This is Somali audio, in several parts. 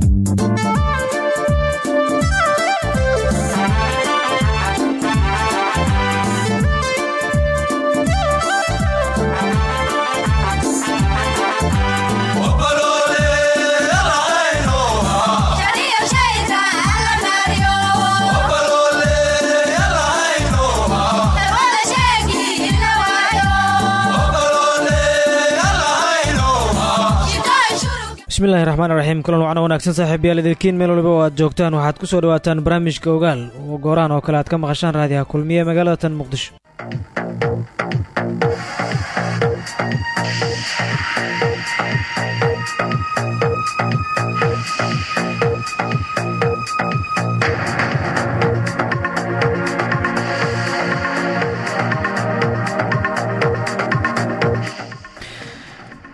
bismillahi raxmaan raxiim kulan wacna wanaagsan saaxiibayaal idinkiin meel waliba oo aad joogtaan waxaad ku soo dhawaataan barnaamijka ogaal. Oo goorahan oo kale aad ka maqashaan raadiyaha kulmiye magaalada tan muqdisho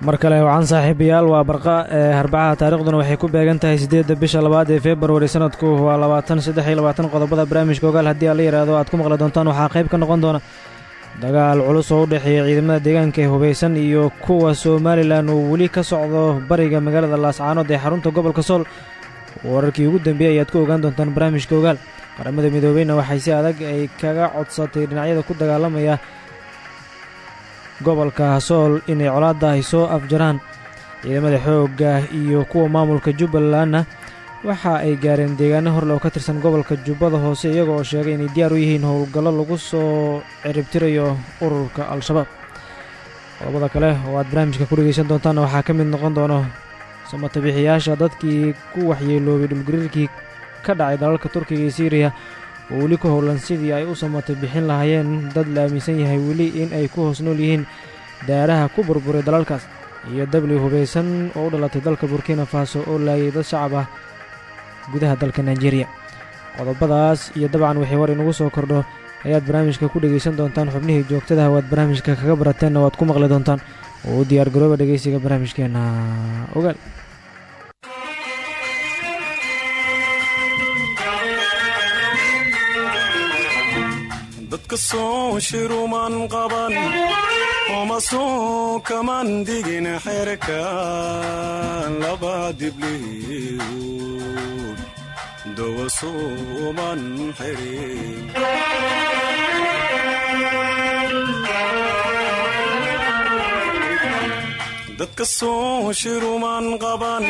mar kale wacan saaxiibayaal waa barqa ee harbacaha taarikhduna waxay ku beegan tahay siddeedda bisha labaad ee februari sanadku. Waa labaatan saddex iyo labaatan qodobada barnaamijka ogaal. Haddii aan la yidhaahdo aad ku maqli doontaan waxaa qayb ka noqon doona dagaal culus oo u dhexeeya ciidamada deegaanka ee hubaysan iyo kuwa somalilan uu weli ka socdo bariga magaalada laascaanood ee xarunta gobolka sool. Wararkii ugu dambeeyey ayaad ku ogaan doontaan barnaamijka ogaal. Qaramada midoobeyna waxay si adag ay kaga codsatay dhinacyada ku dagaalamaya gobolka sool inay colaadda ay soo afjaraan. Ciidamada xoogga iyo kuwa maamulka jubbalandna waxa ay gaareen deegaano horle oo ka tirsan gobolka jubbada hoose iyaga oo sheegay inay diyaar u yihiin howlgallo lagu soo ciribtirayo ururka al-shabaab. Qodobada kale oo aad barnaamijka ku dhegeysan doontaanna waxaa ka mid noqon doono samatabixiyaasha dadkii ku waxyeeloobay dhulgariirkii ka dhacay dalalka turkiga iyo siiriya oo weli ku howlan sidii ay u samata bixin lahaayeen dad la aaminsan yahay weli in ay ku hoos nool yihiin daaraha ku burburay dalalkaas. Iyo dabli hubaysan oo u dhalatay dalka burkina faso oo laayay dad shacab ah gudaha dalka nigeria. Qodobadaas iyo dabcan waxay war inugu soo kordho ayaad barnaamijka ku dhegaysan doontaan xubnihii joogtadaha waad barnaamijka kaga barateenna waad ku maqli doontaan. Oo u diyaargarooba dhegaysiga barnaamijkeenna ogaal dadka soo shiruman qaban oma soo kaman digin xerkan. Laba dibliwd dowa suuman xirin dadka soo shiruman qaban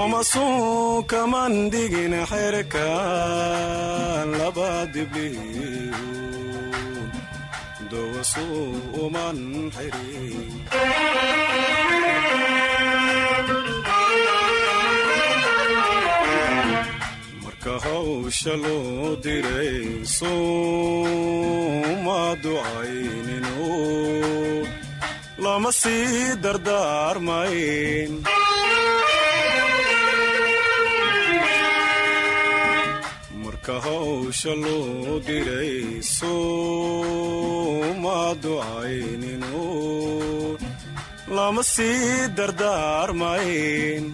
oma soo kaman digin xerkan laba dibliwd dowa suuman xirin marka lama sii dardaarmayn marka hawsha loo diray suuma ducayninu lama sii dardaarmayn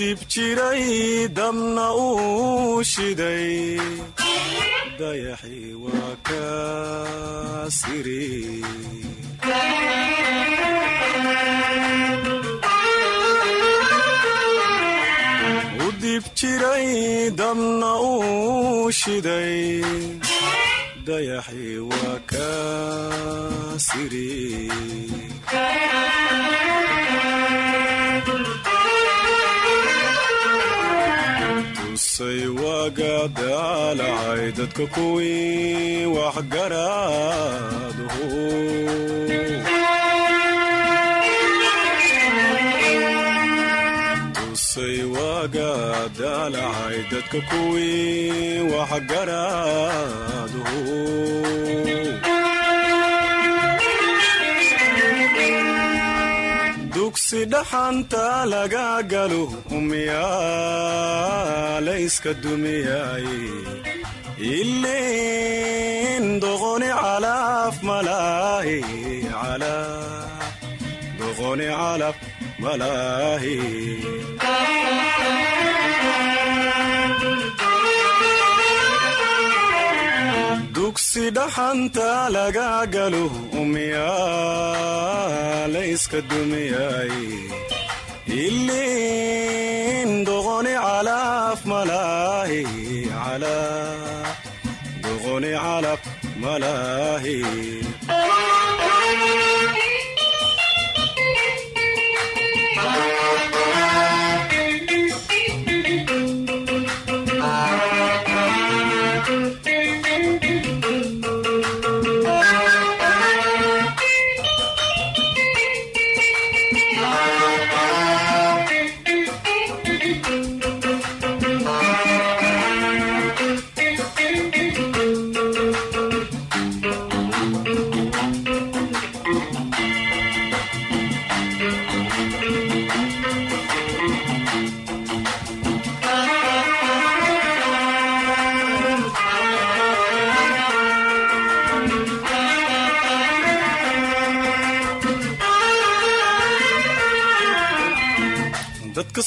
dib jiray dabna uu shiday dayaxii waa ka siri u dib jiray dabna uu shiday dayaxii waa ka tusay waaga daalacay dadka kuwii waaga daalacay dadka kuwii waxgaraadhu dugsi dhaxanta laga galo umyaalayska dumiyay. Ilin doqoni calaf malaahi doqoni calaf malaahi dugsi dhaxanta laga galo umyaalay layska dumiyay. Ilin doqoni calaf malaahi doqoni calaf malaahi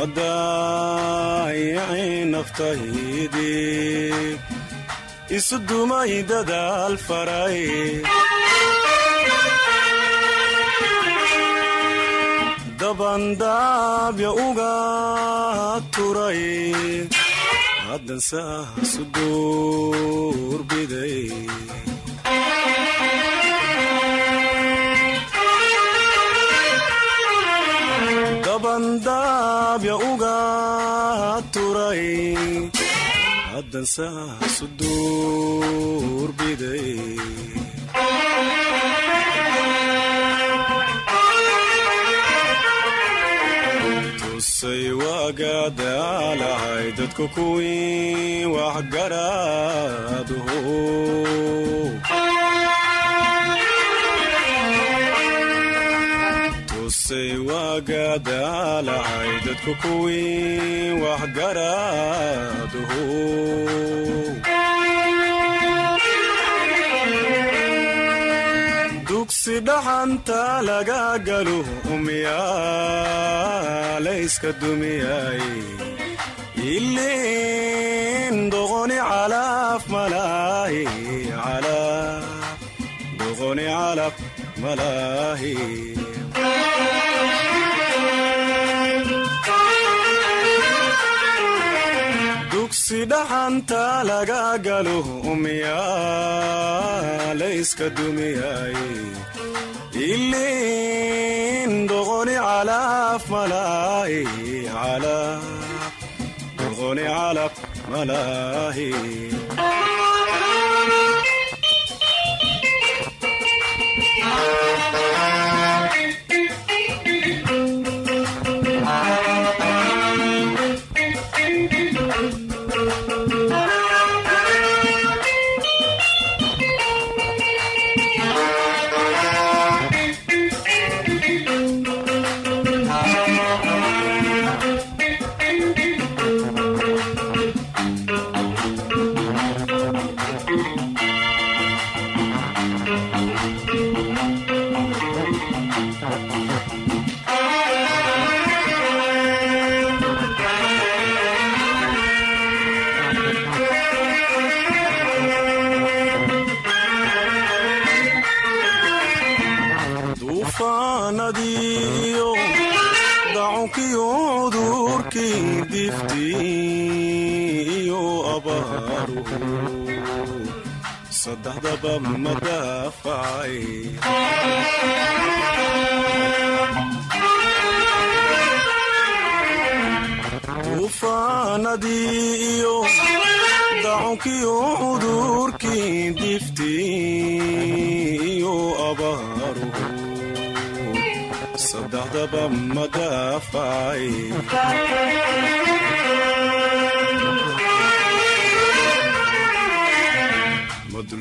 ma daayicin naftaydii isu dumay dadaal faray dabandaabya uga turay dabandaabya uga turay haddan saasu duurbiday tusay waagadaalahay dadku kuwii waxgaraaduhu tusay waagadaalahay dadku kuwii waxgaraaduhu dugsi dhaxanta laga galo umyaalayska dumiyay ilin doqoni calaf malaahi calaf doqoni calaf dugsi dhaxanta laga galo umyaalayska dumiyay. Ilin doqoni calaf malaahi calaf doqoni calaf malaahi qaba ma daafacay duufaanadii iyo daconkiyo cudurkii diftii iyo abaaruhu saddexdaba ma daafacay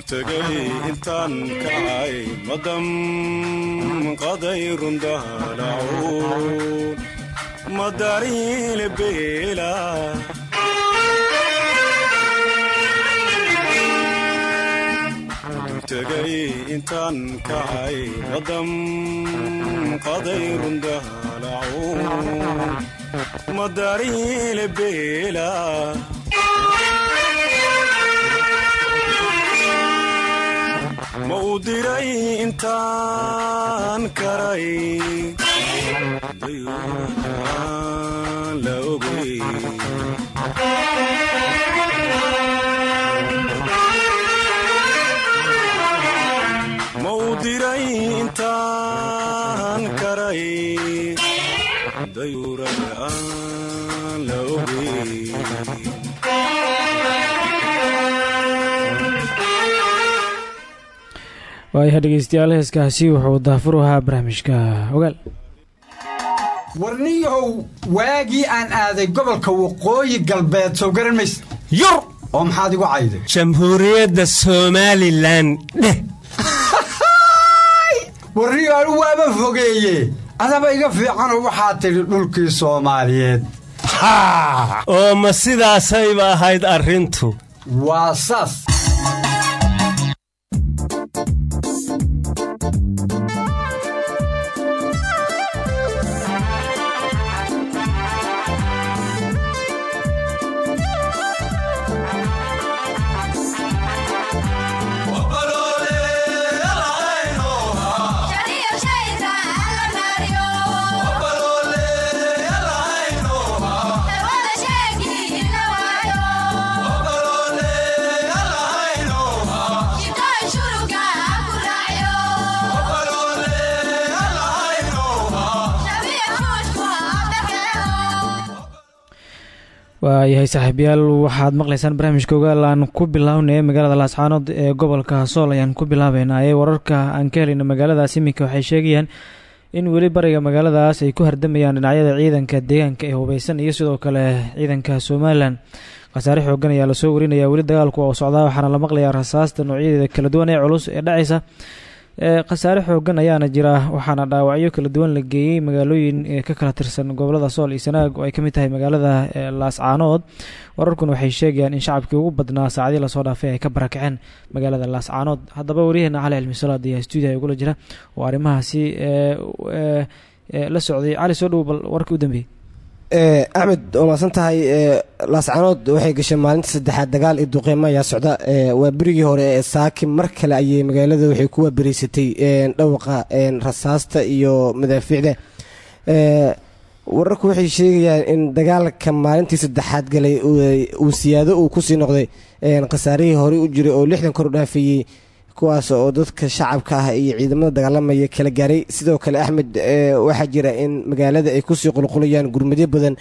dultegay intaan kacay ma damqaday rundaalacuun ma dariile beela dultegay intaan kacay ma damqaday rundaalacuun ma dariile beela diray intaan karay. Diray waayaha dhegeystayaal heeskaasi wuxuu daafur u ahaa barnaamijka ogaal. Warniyahow waagii aan aaday gobolka waqooyi galbeed soo garan mayse yur! Oo maxaad igu cayday? Jamhuuriyadda somalilan dheh. Warniyo anu waaba fogeeye adaba iga fiicanoo waxaad tidhi dhulkii soomaaliyeed. Oo ma sidaasayba ahayd arrintu. Waa saas waayahay saaxiibayaal waxaad maqlaysaan barnaamijka ogaal aan ku bilownay magaalada laascaanood ee gobolka sool ayaan ku bilaabeynaa. Ee wararka aan ka helayna magaaladaas iminka waxay sheegayaan in weli bariga magaaladaas ay ku hardamayaan dhinacyada ciidanka deegaanka ee hubeysan iyo sidoo kale ciidanka somalilan khasaare xoogan ayaa la soo warinaya weli dagaalku oo socdaa waxaana la maqlayaa rasaasta noocyadeeda kala duwan ee culus ee dhacaysa khasaare xoogan ayaana jira waxaana dhaawacyo kala duwan la geeyey magaalooyin ka kala tirsan gobollada sool iyo sanaag. Oo ay ka mid tahay magaalada laascaanood wararkuna waxay sheegayaan in shacabkii ugu badnaa saacadii la soo dhaafay ay ka barakaceen magaalada laascaanood haddaba waryaheena cali cilmisalaad ayaa stuudiya igula jira. Oo arrimahaasi la socday. Cali soo dhow bal warkii u dambeeyey axmed waa maadsan tahay laascaanood waxay gashay maalinta saddexaad dagaal iyo duqeymo ayaa socda. Waa berigii hore ee saaki mar kale ayay magaalada waxay ku waaberiysatay dhawaqa rasaasta iyo madaafiicda wararku waxay sheegayaan in dagaalka maalintii saddexaad galay uu siyaado uu ku sii noqday. Khasaarihii horey u jiray oo lixdan kor u kuwaas oo dadka shacabka ah iyo ciidamada dagaalamaya kala gaaray. Sidoo kale axmed waxaa jira in magaalada ay ku sii qulqulayaan gurmadyo badan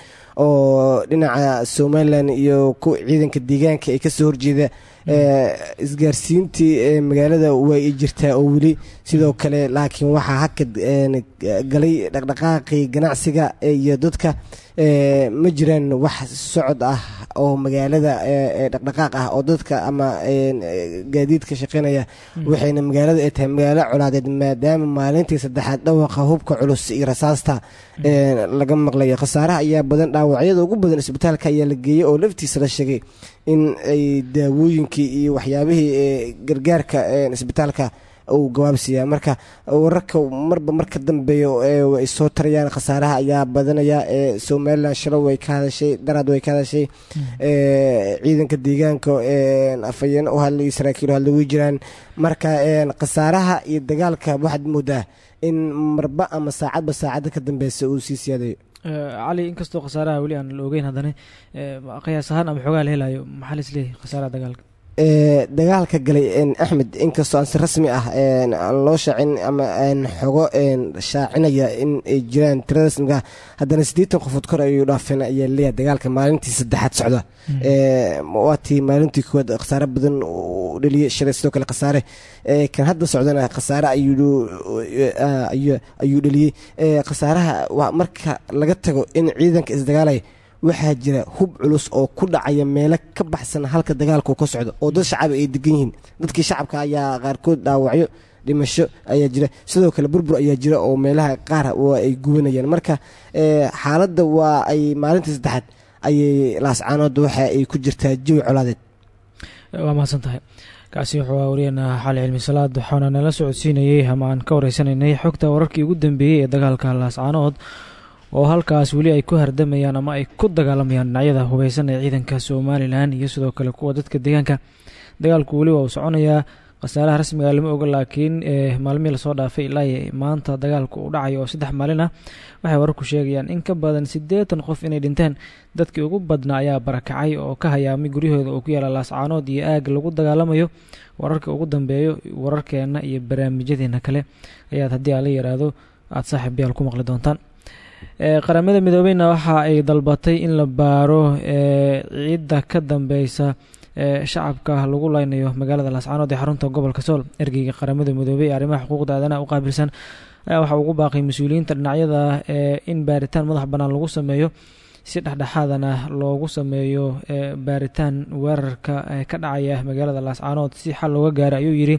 oo dhinaca somalilan iyo ciidanka deegaanka ay ka soo horjeeda isgaarsiintii magaalada way jirtaa oo weli. Sidoo kale laakiin waxaa hakad galay dhaqdhaqaaqii ganacsiga iyo dadka ma jiraan wax socod ah oo magaalada dhaqdhaqaaq ah oo dadka ama gaadiidka shaqeynaya. Waxayna magaalada ay tahay magaalo colaadeed maadaama maalintii saddexaad dhawaqa hubka culus iyo rasaasta laga maqlaya khasaaraha ayaa badan dhaawacyada ugu badan isbitaalka ayaa la geeyey oo laftiisa la sheegay in ay daawooyinkii iyo waxyaabihii gargaarka isbitaalka uu gabaabsiiyaa marka wararka marba marka dambeeya ay soo tarayaan khasaaraha ayaa badanaya somalilan shalo way ka hadashay daraad way ka hadashay ciidanka deegaanka afhayeeno u hadlay saraakiil hadlay way jiraan. Marka khasaaraha iyo dagaalka waxaad moodaa in marba ama saacadba saacadda ka dambeysa uu sii siyaadayo cali inkastoo khasaaraha weli aan la ogeyn haddana qiyaas ahaan ama xoogaa la helayo maxaa la khasaaraha dagaalka dagaalka galay axmed inkastoo aan si rasmi ah aan loo shaacin ama aan xogo shaacinaya in ay jiraan tirada rasmiga ah haddana siddeetan qofood kor ayuu dhaafeen ayaa leeyahay dagaalka maalintii saddexaad socda. Ee, waatii maalintii koowaad khasaare badan uu dhaliyay shalay sidoo kale khasaare. Ee, kan hadda socdana khasaare ayuu dhaliyey khasaaraha waa marka laga tago in ciidanka isdagaalaya waxaa jira hub culus oo ku dhacaya meelo ka baxsan halka dagaalku ka socdo oo dad shacab ay degan yihiin. Dadkii shacabka ayaa qaarkood dhaawacyo dhimasho ayaa jira. Sidoo kale burbur ayaa jira oo meelaha qaar waa ay gubanayaan. Marka ee, xaaladda waa ay maalintii saddexaad ayay laascaanoodda waxa ay ku jirtaa jawi colaadeed. Waa mahadsan tahay. Kaasi wuxuu ahaa wariyeenna xali cilmi salaad waxaana nala socodsiinayey ama aan ka wareysanaynay xogta wararkii ugu dambeeyey ee dagaalka laascaanood oo halkaas weli ay ku hardamayaan ama ay ku dagaalamayaan dhinacyada hubeysan ee ciidanka somalilan iyo sidoo kale kuwa dadka deegaanka. Dagaalku weli waa soconayaa khasaaraha rasmiga lama oga laakiin ee maalmihii la soo dhaafay ilaa maanta dagaalku uu dhacayo oo saddex maalin ah waxay wararku sheegayaan in ka badan siddeetan qof inay dhinteen. Dadkii ugu badnaa ayaa barakacay oo ka hayaamay guryahooda oo ku yaalla laascaanood iyo aag lagu dagaalamayo wararka ugu dambeeyo wararkeena iyo barnaamijyadeena kale. Ayaad haddii aan la yaraahdo aada saaxiib yaal ku maqli doontaan qaramada midoobeyna waxa ay dalbatay in la baaro ee ciidda ka dambeysa ee shacabka lagu leynayo magaalada laascaanood ee xarunta gobolka sool. Ergeyga qaramada midoobey ee arrimaha xuquuqda aadanaha u qaabilsan ayaa waxa ugu baaqay mas'uuliyiinta dhinacyada ee in baaritaan madax bannaan lagu sameeyo si dhexdhexaadana loogu sameeyo ee baaritaan weerarka ee ka dhacaya magaalada laascaanood si xal looga gaaro ayuu yidhi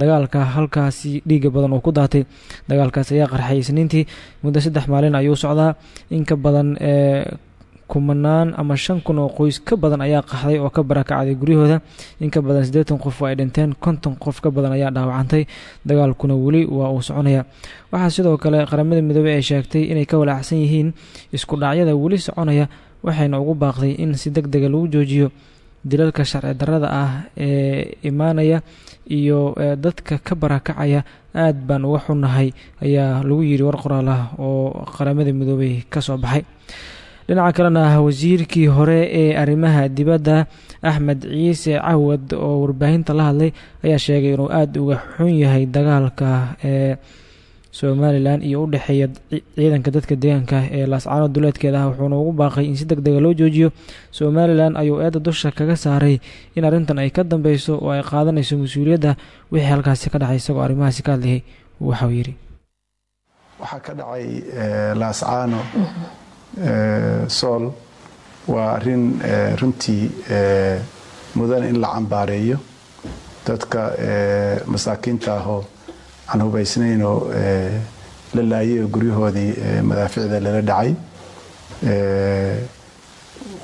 dagaalka halkaasi dhiiga badan oo ku daatay. Dagaalkaas ayaa qarxay isniintii. Muddo saddex maalin ayuu socdaa. In ka badan ee kumanaan ama shan kun oo qoys ka badan ayaa qaxday oo ka barakacday guryahooda. In ka badan siddeetan qof oo ay dhinteen konton qof ka badan ayaa dhaawacantay. Dagaalkuna weli waa uu soconaya. Waxaa sidoo kale qaramada midoobey ay sheegtay inay ka walaacsan yihiin isku dhacyada weli soconaya waxayna ugu baaqday in si deg dega lagu joojiyo dilalka sharci darrada ah ee imaanaya iyo ee dadka ka barakacaya aad baan uga xunnahay ayaa lagu yidhi war qoraal ah oo qaramada midoobey ka soo baxay dhinaca kalena wasiirkii hore ee arrimaha dibadda axmed ciise cawad oo warbaahinta la hadlay ayaa sheegay inuu aada uga xun yahay dagaalka ee somalilan iyo u dhexeeya ciidanka dadka deegaanka ee laascaanood duleedkeeda. Ah wuxuuna ugu baaqay in si deg dega loo joojiyo. Somalilan ayuu eedda dusha kaga saaray in arrintan ay ka dambeyso oo ay qaadanayso mas'uuliyadda wixii halkaasi ka dhacay isagoo arrimahaasi ka hadlayay waxau yidhi. Waxaa ka dhacay laascaano sool waa arrin runtii mudan in la cambaareeyo. Dadka masaakiinta ahoo aan hubaysnaynoo la laayay oo guryahoodii madaaficda lala dhacay.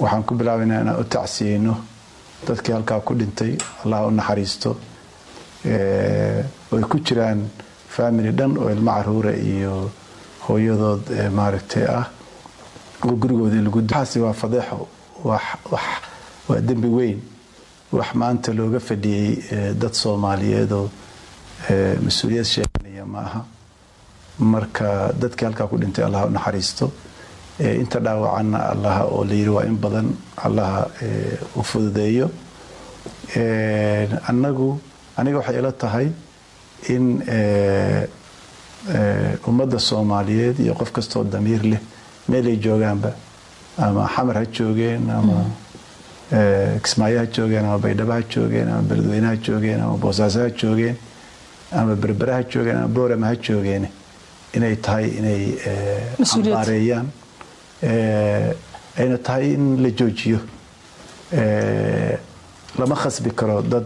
Waxaan ku bilaabaynaa inaan u tacsiyeyno dadkii halkaa ku dhintay allah u naxariisto. Oy ku jiraan family dhan oo ilmo caruura iyo hooyadood maaragtay ah oo gurigoodii lagu waxaasi waa fadeexo waa dembi weyn wax maanta looga fadhiyey dad soomaaliyeedoo mas'uuliyad sheeganaya ma marka dadkii halkaa ku dhintay allah u naxariisto inta dhaawacanna allaha oo la yidhi waa in badan allaha u fududeeyo. Annagu aniga waxay ila tahay in ummadda soomaaliyeed iyo qof kastoo damiir leh meelay joogaanba ama xamar ha joogeen ama kismaayo ha joogeen ama baydhabo ha joogeen ama beledweyne ha joogeen ama boosaaso ha joogeen ama berbere ha joogeen ama boorama ha joogeen inay tahay inay cambaareeyaan ayna tahay in la joojiyo. Lama khasbi karo dad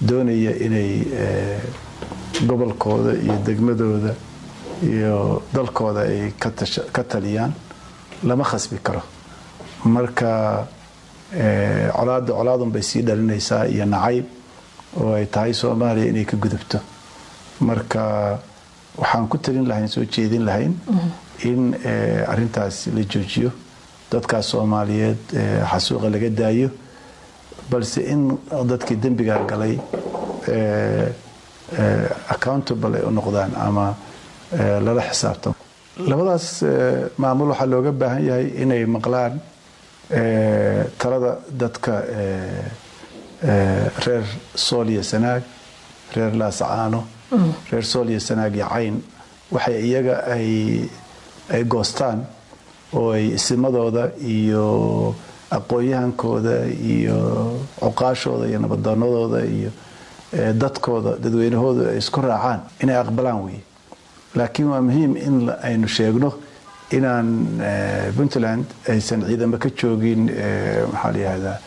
doonaya inay gobolkooda iyo degmadooda iyo dalkooda ay ka taliyaan lama khasbi karo. Marka colaadda colaadun bay sii dhalinaysaa iyo nacayb oo ay tahay soomaaliya inay ka gudubto. Marka waxaan ku talin lahayn soo jeedin lahayn in arintaas la joojiyo dadkaas soomaaliyeed xasuuqa laga daayo balse in dadkii dembiga galay accountable ay u noqdaan ama lala xisaabtamo labadaas maamul waxaa looga baahan yahay inay maqlaan talada dadka reer sool iyo sanaag reer laascaano reer sool iyo sanaag iyo cayn. Waxay iyaga ay ay goostaan oo ay isimadooda iyo aqoon-yahankooda iyo cuqaashooda iyo nabadoonadooda iyo dadkooda dadweynahooda ay isku raacaan inay aqbalaan weye laakiin waa muhiim in aynu sheegno inaan eh, puntland aysan ciidamo ka joogin eh, maxaa la yihahdaa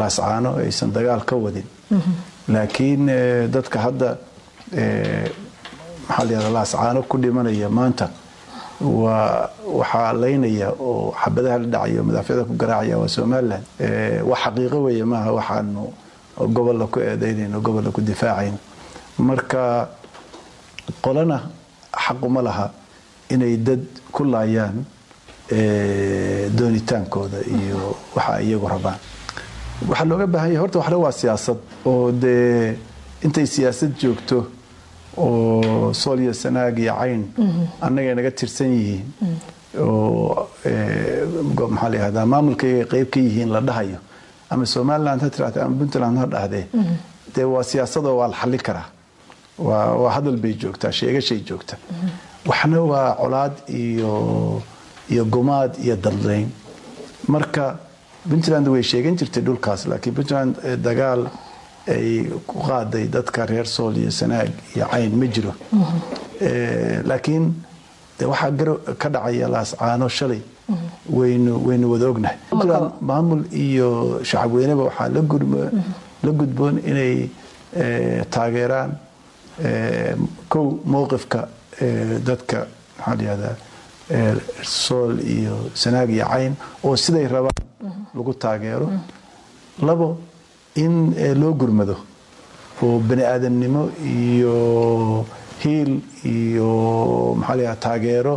laascaano aysan dagaal ka wadin. Laakiin eh, dadka hadda maxaa la yihahdaa laascaano ku dhimanaya maanta waa waxaa laynaya oo xabadaha la dhacaya oo madaaficda ku garaacaya waa somalilan wax xaqiiqo weeye maaha waxaanu gobolla ku eedaynayno gobolla ku difaacayno marka qolana xaquma laha inay dad ku laayaan doonitaankooda iyo waxa ay iyagu rabaan. Waxaa looga baahan yahay horta waxle waa siyaasad oo dee intay siyaasad joogto oo sool iyo sanaag iyo cayn annagay naga tirsan yihiin oo eh, go- maxaa la yihahdaa maamulkayga qayb ka yihiin la dhahayo. Ama somaliland ha tiraahda ama puntland ha dhahdee. Dee waa siyaasadoo waa la xallin karaa waa hadal bay joogtaa sheegashay joogta waxna waa colaad iyo iyo gumaad iyo dadlayn marka puntland way sheegan jirtay dhulkaas laakiin puntland dagaal ay ku qaaday dadka reer sool iyo sanaag iyo cayn ma jiro. Laakiin de waxaa garo ka dhacaya laascaano shalay waynu waynu wada ognahay. Puntland maamul iyo shacabweyneba waxaa la gudbo- la gudboon inay taageeraan kow mowqifka dadka maxaa la yihahdaa eh, sool iyo sanaag iyo cayn oo siday rabaan lagu taageero. Labo in loo gurmado oo bani aadamnimo iyo hiil iyo maxaa la yihahdaa taageero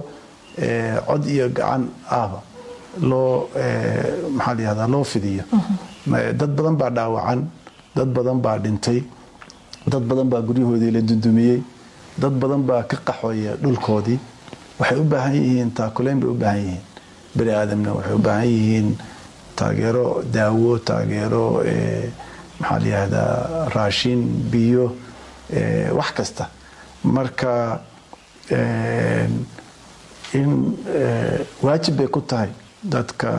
cod iyo gacan ahba loo maxaa la yihahdaa loo fidiyo. Ma- dad badan baa dhaawacan dad badan baa dhintay dad badan baa guryahoodii la dundumiyey dad badan baa ka qaxooya dhulkoodii. Waxay u baahan yihiin taakuleyn bay u baahan yihiin. Bani aadamna waxay u baahan yihiin taageero daawo taageero eh, maxaa la yihahdaa raashin biyo eh, wax kasta. Marka eh, in waajib bay ku tahay dadka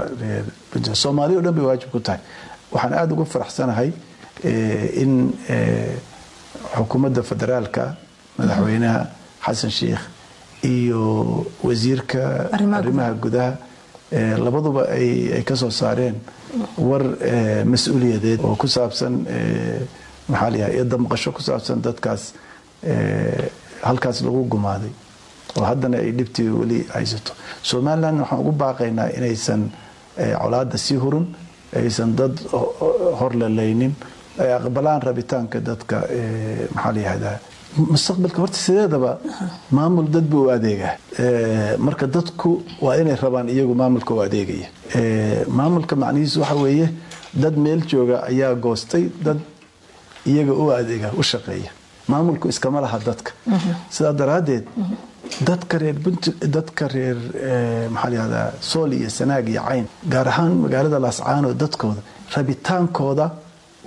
soomaaliya o dhan bay waajib ku tahay. Waxaan aada ugu faraxsanahay in xukuumadda federaalka madaxweynaha xasan sheikh iyo wasiirka Arrimaha gudaha. eh, labaduba ay ay ka soo saareen war eh, mas'uuliyadeed oo ku saabsan eh, maxaa la yihahda iyo damqasho ku saabsan dadkaas halkaas lagu gumaaday oo haddana ay dhibtii weli haysato. Somaliland waxaan ugu baaqaynaa inaysan colaada sii hurun aysan dad ho- ho- hor lalaynin ay aqbalaan rabitaanka dadka maxaa la yihahdaa mustaqbalka horta sideedaba maamul dad buu u adeegaa. Marka dadku waa inay rabaan iyagu maamulka u adeegaya. Maamulka macnihiisu waxa weeye dad meel jooga ayaa goostay dad iyaga u adeega u shaqeeya. Maamulku iskama laha dadka. Sidaa daraaddeed dadka reer dadka reer maxaa sool iyo sanaag iyo cayn gaar ahaan magaalada laascaano dadkooda rabitaankooda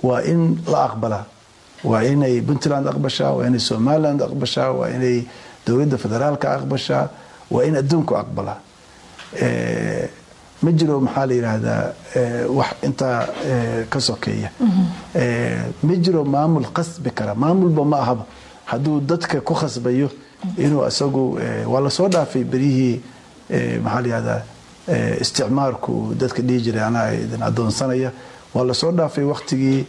waa in la aqbalaa waa inay puntland aqbashaa waa inay somaliland aqbashaa waa inay dowladda federaalka aqbashaa waa in adduunku aqbalaa Eh, ma jiro maxaa la yidhaahdaa eh, wax intaa eh, ka sokeeya Eh, ma jiro maamul qasbi kara. Maamulba ma ahaba. Hadduu dadka ku khasbayo inuu isagu waa la soo dhaafay beryihii maxaa la yihahdaa isticmaarku dadka dhihi jiray anaa idin adoonsanaya waa la soo dhaafay waktigii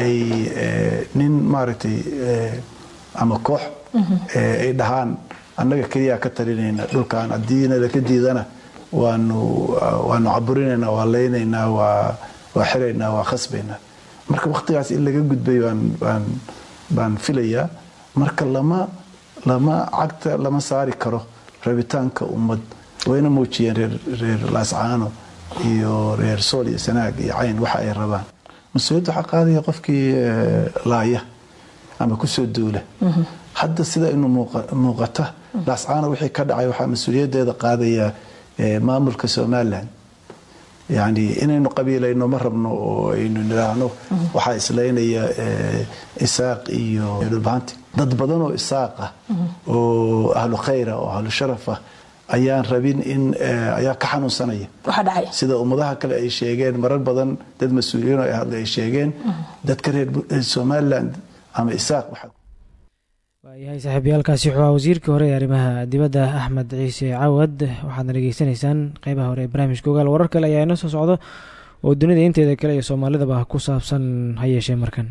ay eh, nin maaragtay eh, ama koox eh, ay dhahaan annaga keliyaa ka talinayna dhulkan haddiina laka diidana waanu waanu caburinaynaa waa leynaynaa waa waa xiraynaa waa khasbaynaa. Marka waktigaas in laga gudbay baan baan baan filayaa. Marka lama lama cagta lama saari karo rabitaanka ummad wayna muujiyeen reer reer laascaano iyo reer sool iyo sanaag iyo cayn waxa ay rabaan. Mas'uuliyadda waxaa qaadaya qofkii eh, laaya ama ku soo duula. Hadda sida inu muuqa- muuqata laascaano wixii ka dhacay waxaa mas'uuliyaddeeda qaadaya eh, maamulka somalilan yani inaynu qabiilayno ma rabno oo aynu nidhaahno waxaa islaynaya isaaq iyo dhulbahanti dad badan oo isaaq ah. Oo ahlu khayra oo ahlu sharaf ah ayaan rabin in ayaa ka xanuunsanaya. Sida ummadaha kale ay sheegeen marar badan dad mas'uuliyiin oo hadla ay sheegeen dadka reer somaliland ama isaaq waayahay saaxiibayaalkaasi wuxuu ahaa wasiirkii hore ee arrimaha dibadda axmed ciise cawad. Waxaadna dhegeysanaysaan qeybaha hore ee barnaamijka ogaal. Warar kale ayaa inoo soo socdo oo dunida inteeda kale iyo soomaalidaba ku saabsan ha yeeshee markan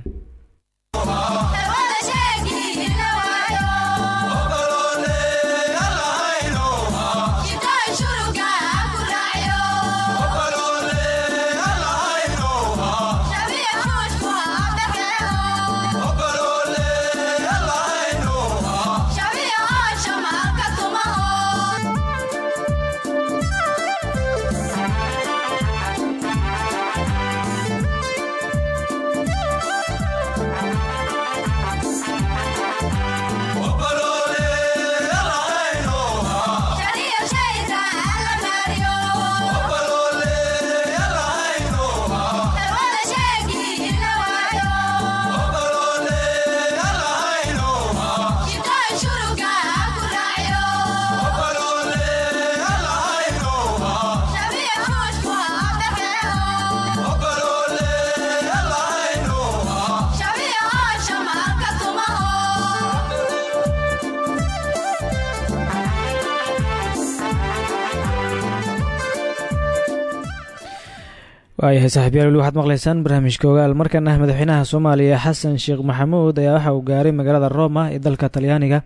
waayahay saaxiibyaal waxaad maqlaysaan barnaamijka ogaal markana madaxweynaha soomaaliya xasan sheekh maxamuud ayaa waxa uu gaaray magaalada roma ee dalka talyaaniga.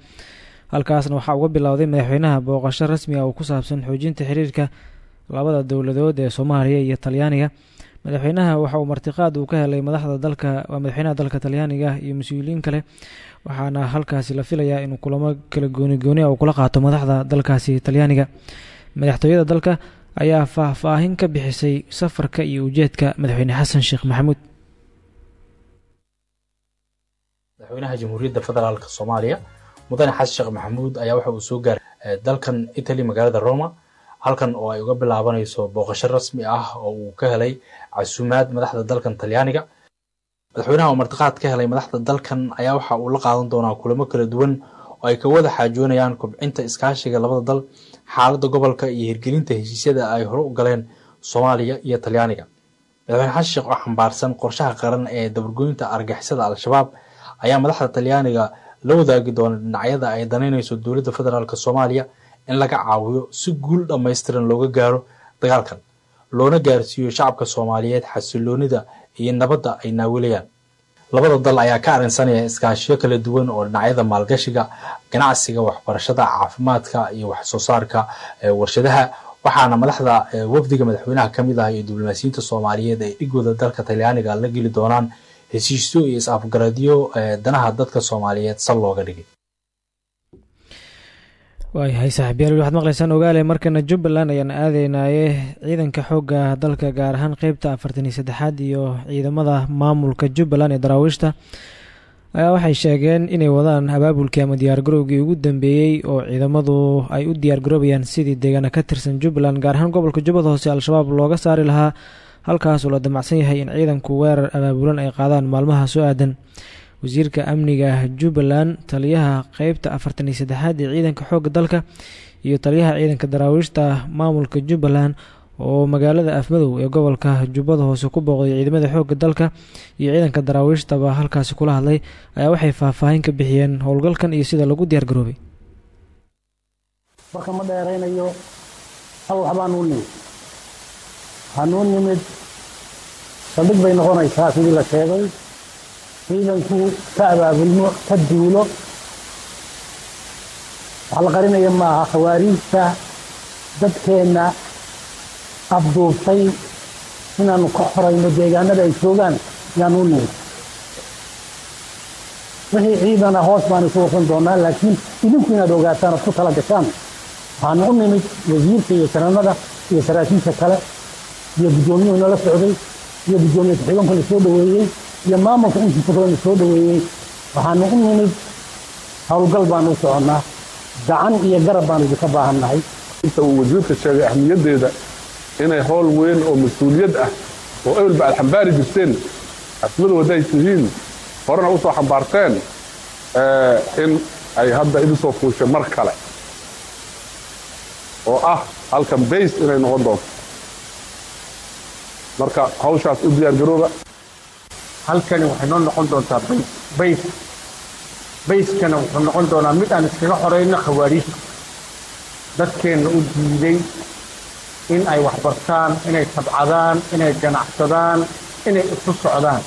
Halkaasna waxaa uga bilowday madaxweynaha booqasho rasmi ah oo ku saabsan xoojinta xiriirka labada dowladood ee soomaaliya iyo talyaaniga. Madaxweynaha waxa uu martiqaad uu ka helay madaxda dalka waa madaxweynaha dalka talyaaniga iyo mas'uuliyiin kale waxaana halkaasi la filayaa inuu kulamo kala gooni gooni ah uu kula qaato madaxda dalkaasi talyaaniga. Madaxtooyada dalka ayaa faahfaahin ka bixisay safarka iyo ujeedka madaxweyne xasan sheekh maxamuud. Madaxweynaha jamhuuriyadda federaalk soomaaliya mudane xasan sheekh maxamuud ayaa waxa uu soo gaaray dalkan italy magaalada roma halkan oo ay uga bilaabanayso booqasho rasmi ah oo uu ka helay casuumaad madaxda dalkan talyaaniga. Madaxweynaha oo martiqaad ka helay madaxda dalkan ayaa waxa uu la qaadan doonaa kulamo kala duwan oo ay ka wada xaajoonayaan kobcinta iskaashiga labada dal xaaladda gobolka iyo hirgelinta heshiisyada ay hore u galeen soomaaliya iyo talyaaniga. Madaxweyne xasan oo xambaarsan qorshaha qaran ee dabargoynta argixisada al-shabaab ayaa madaxda talyaaniga la wadaagi doona dhinacyada ay danaynayso dowladda federaalk soomaaliya in laga caawiyo si guul dhammaystiran looga gaaro dagaalkan loona gaarsiiyo shacabka soomaaliyeed xasiloonida iyo nabadda ay naawilayaan labada dal ayaa ka arrinsanaya iskaashiyo kala duwan oo dhinacyada maalgashiga ganacsiga waxbarashada caafimaadka iyo waxsoo saarka warshadaha. Waxaana madaxda wafdiga madaxweynaha ka mid ah iyo diblomaasiyiinta soomaaliyeed ay dhigooda dalka talyaaniga la geli doonaan heshiisyo iyo is-afgaradyo danaha dadka soomaaliyeed sal looga dhigay waayahay saaxiibyaal waxaad maqlaysaan ogaale markana jubbaland ayaan aadeynaye ciidanka xoogga dalka gaar ahaan qeybta afartan iyo saddexaad iyo ciidamada maamulka jubbaland ee daraawiishta ayaa waxay sheegeen inay wadaan abaabulkii ama diyaargarowgii ugu dambeeyey oo ciidamadu ay u diyaargaroobayaan sidii deegaana ka tirsan jubbaland gaar ahaan gobolka jubbada hoose al-shabaab looga saari lahaa. Halkaasoo la damacsan yahay in ciidanku weerar abaabulan ay qaadaan maalmaha soo aadan wasiirka amniga jubbaland taliyaha qeybta afartan iyo saddexaad ee ciidanka xoogga dalka iyo taliyaha ciidanka daraawiishta maamulka jubbaland oo magaalada afmadow ee gobolka jubbada hoose ku booqday ciidamada xoogga dalka iyo ciidanka daraawiishtaba halkaasi kula hadlay ayaa waxay faahfaahin ka bixiyeen howlgalkan iyo sida lagu diyaar garoobay. Marka ma dheeraynayo hal waxbaa nuu nimid. Nuu nimid saldhig bay noqonaysaa sidii la sheegay ciidanku ka abaabulmo ka duulo. Wax la qarinaya maaha khawaariijta dadkeenna afduubtay inaanu ka xorayno deegaanada ay joogaan yaanu u nimid wixii ciidana hoos baan isu wasan doonaa laakiin idinku inaad ogaataan ood ku tala gashaan. Waxaanu u nimid wasiirka iyo sanamada iyo saraakiisha kale iyo guddoomiyuhu nala socday iyo guddoomiye ku-xigeenku soo dhoweeyey iyo maamulka intiisa kale na soo dhoweeyey waxaanu u nimid howlgal baanu u soconnaa gacan iyo garab baanu idinka baahannahay. Inta uu wasiirka sheegay ahmiyaddeeda inay howl weyn oo mas'uuliyad ah oo ebelba aad xambaari jirteen xasmada waddaay tihiin horena u soo xambaarteen in ay hadda idin soo fuushay mar kale. Oo ah halkan bays inay noqon doonto. Marka hawshaas u diyaargarooba halkani waxay noo noqon doontaa bays bays bayskana wuxuu noqon doonaa mid aan iskaga xorayno khawaariij. Dadkeenna u diiday in ay waxbartaan inay tabcadaan inay ganacsadaan inay isu socdaan.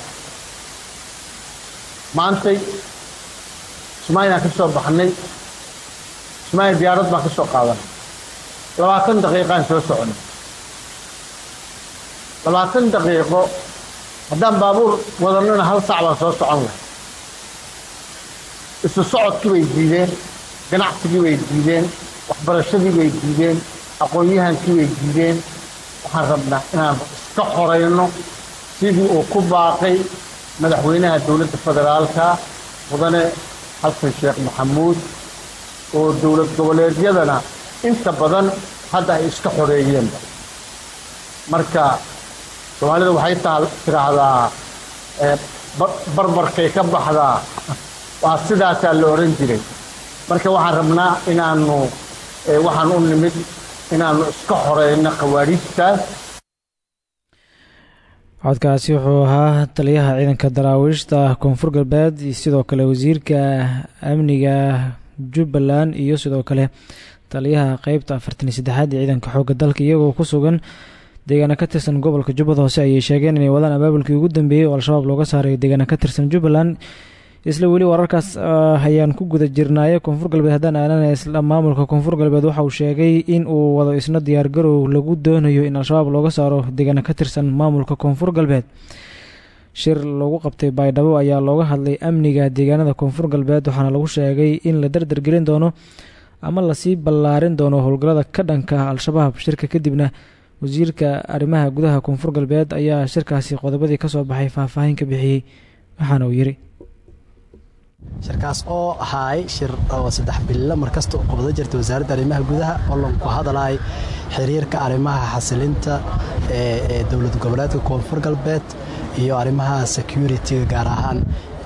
Maantay sumaaliyaan ka soo baxnay sumaaliya diyaarad baan ka soo qaadanay. Labaatan daqiiqaan soo soconay labaatan daqiiqo haddaan baabuur wadannana hal sac baan soo socon lahay. Isu socodkii bay diideen ganacsigii bay diideen waxbarashadii bay diideen aqoon-yahankii bay diideen. Waxaan rabnaa inaan iska xorayno sidii uu ku baaqay madaxweynaha dowladda federaalka mudane xasan sheekh maxamuud oo dowlad goboleedyadana inta badan hadda ay iska xoreeyeenba marka soomaalida waxay tidhaahdaa barbarkay ka baxdaa. Waa sidaasaa la odhan jiray. Marka waxaan rabnaa inaanu waxaan u nimid inaanu iska xoreyno khawaariijtaas codkaasi wuxuu ahaa taliyaha ciidanka daraawiishta koonfur galbeed sidoo kale wasiirka amniga jubbaland iyo sidoo kale taliyaha qeybta afartan iyo saddexaad ee ciidanka xoogga dalka iyagoo ku sugan deegaana ka tirsan gobolka jubbada hoose ayay sheegeen inay wadaan abaabulkii ugu dambeeyey oo al-shabaab looga saaray deegaana ka tirsan jubbaland isla weli wararkaas ayaan ku guda jirnaaye koonfur galbeed. Haddaan aanana isla maamulka koonfur galbeed waxa uu sheegay in uu wado isna diyaargarow lagu doonayo in al-shabaab looga saaro deegaana ka tirsan maamulka koonfur galbeed. Shir lagu qabtay baydhabo ayaa looga hadlay amniga deegaanada koonfur galbeed waxaana lagu sheegay in la dardargelin doono ama la sii ballaarin doono howlgallada ka dhanka al-shabaab. Shirka kadibna wasiirka arrimaha gudaha koonfur galbeed ayaa shirkaasi qodobadii ka soo baxay faahfaahin ka bixiyey waxaana uu yiri shirkaas oo ahaay shir oo saddex bilo markasta u qabada jirta wasaaradda arrimaha gudaha oo lagu hadalay xiriirka arrimaha xasilinta ee dowlad goboleedka koonfur galbeed iyo arrimaha security-ga gaar ahaan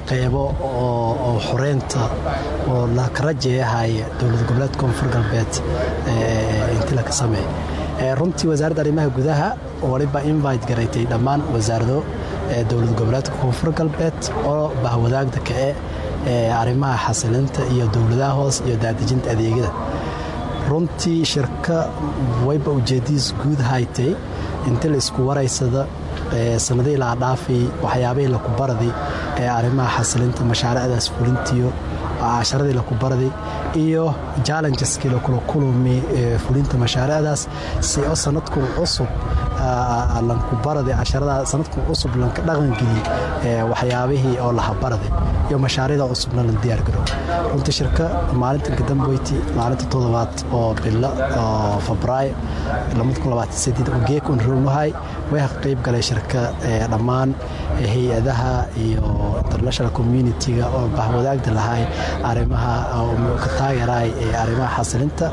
qeybo oo xoreynta oo la karajeehaya dowlad goboleed koonfur galbeed intii laka sameey runtii wasaaradda arrimaha gudaha waliba invite garatay dhammaan wasaarado dowlad goboleedka koonfur galbeed oo bahwadaagda kae ee arrimaha xasilinta iyo dowladaha hoos iyo daadejinta adeegyada. Runtii shirka wayba ujeedadiis guud haytay inti la isku waraysada sanadihii laa dhaafay waxyaabihii laku baraday ee arrimaha xasilinta mashaariicdaas fulintiyo casharadii laku baraday iyo jallenjeskii lakula kulumi fulinta mashaariicdaas si oo sanadkun cusub lanku baraday casharada sanadkun cusub lanka dhaqangeliy waxyaabihii oo lahabaraday iyo mashaariicda cusubna lan diyaargarow runtii shirka maalinta kadambeyti maalinta toddobaad oo bilo oo febraayo geekun ruumahay way qayb galay shirka dhammaan hay'adaha iyo international community-ga oo bahwadaagda lahay arrimaha ka taageeraay ee arrimaha xasilinta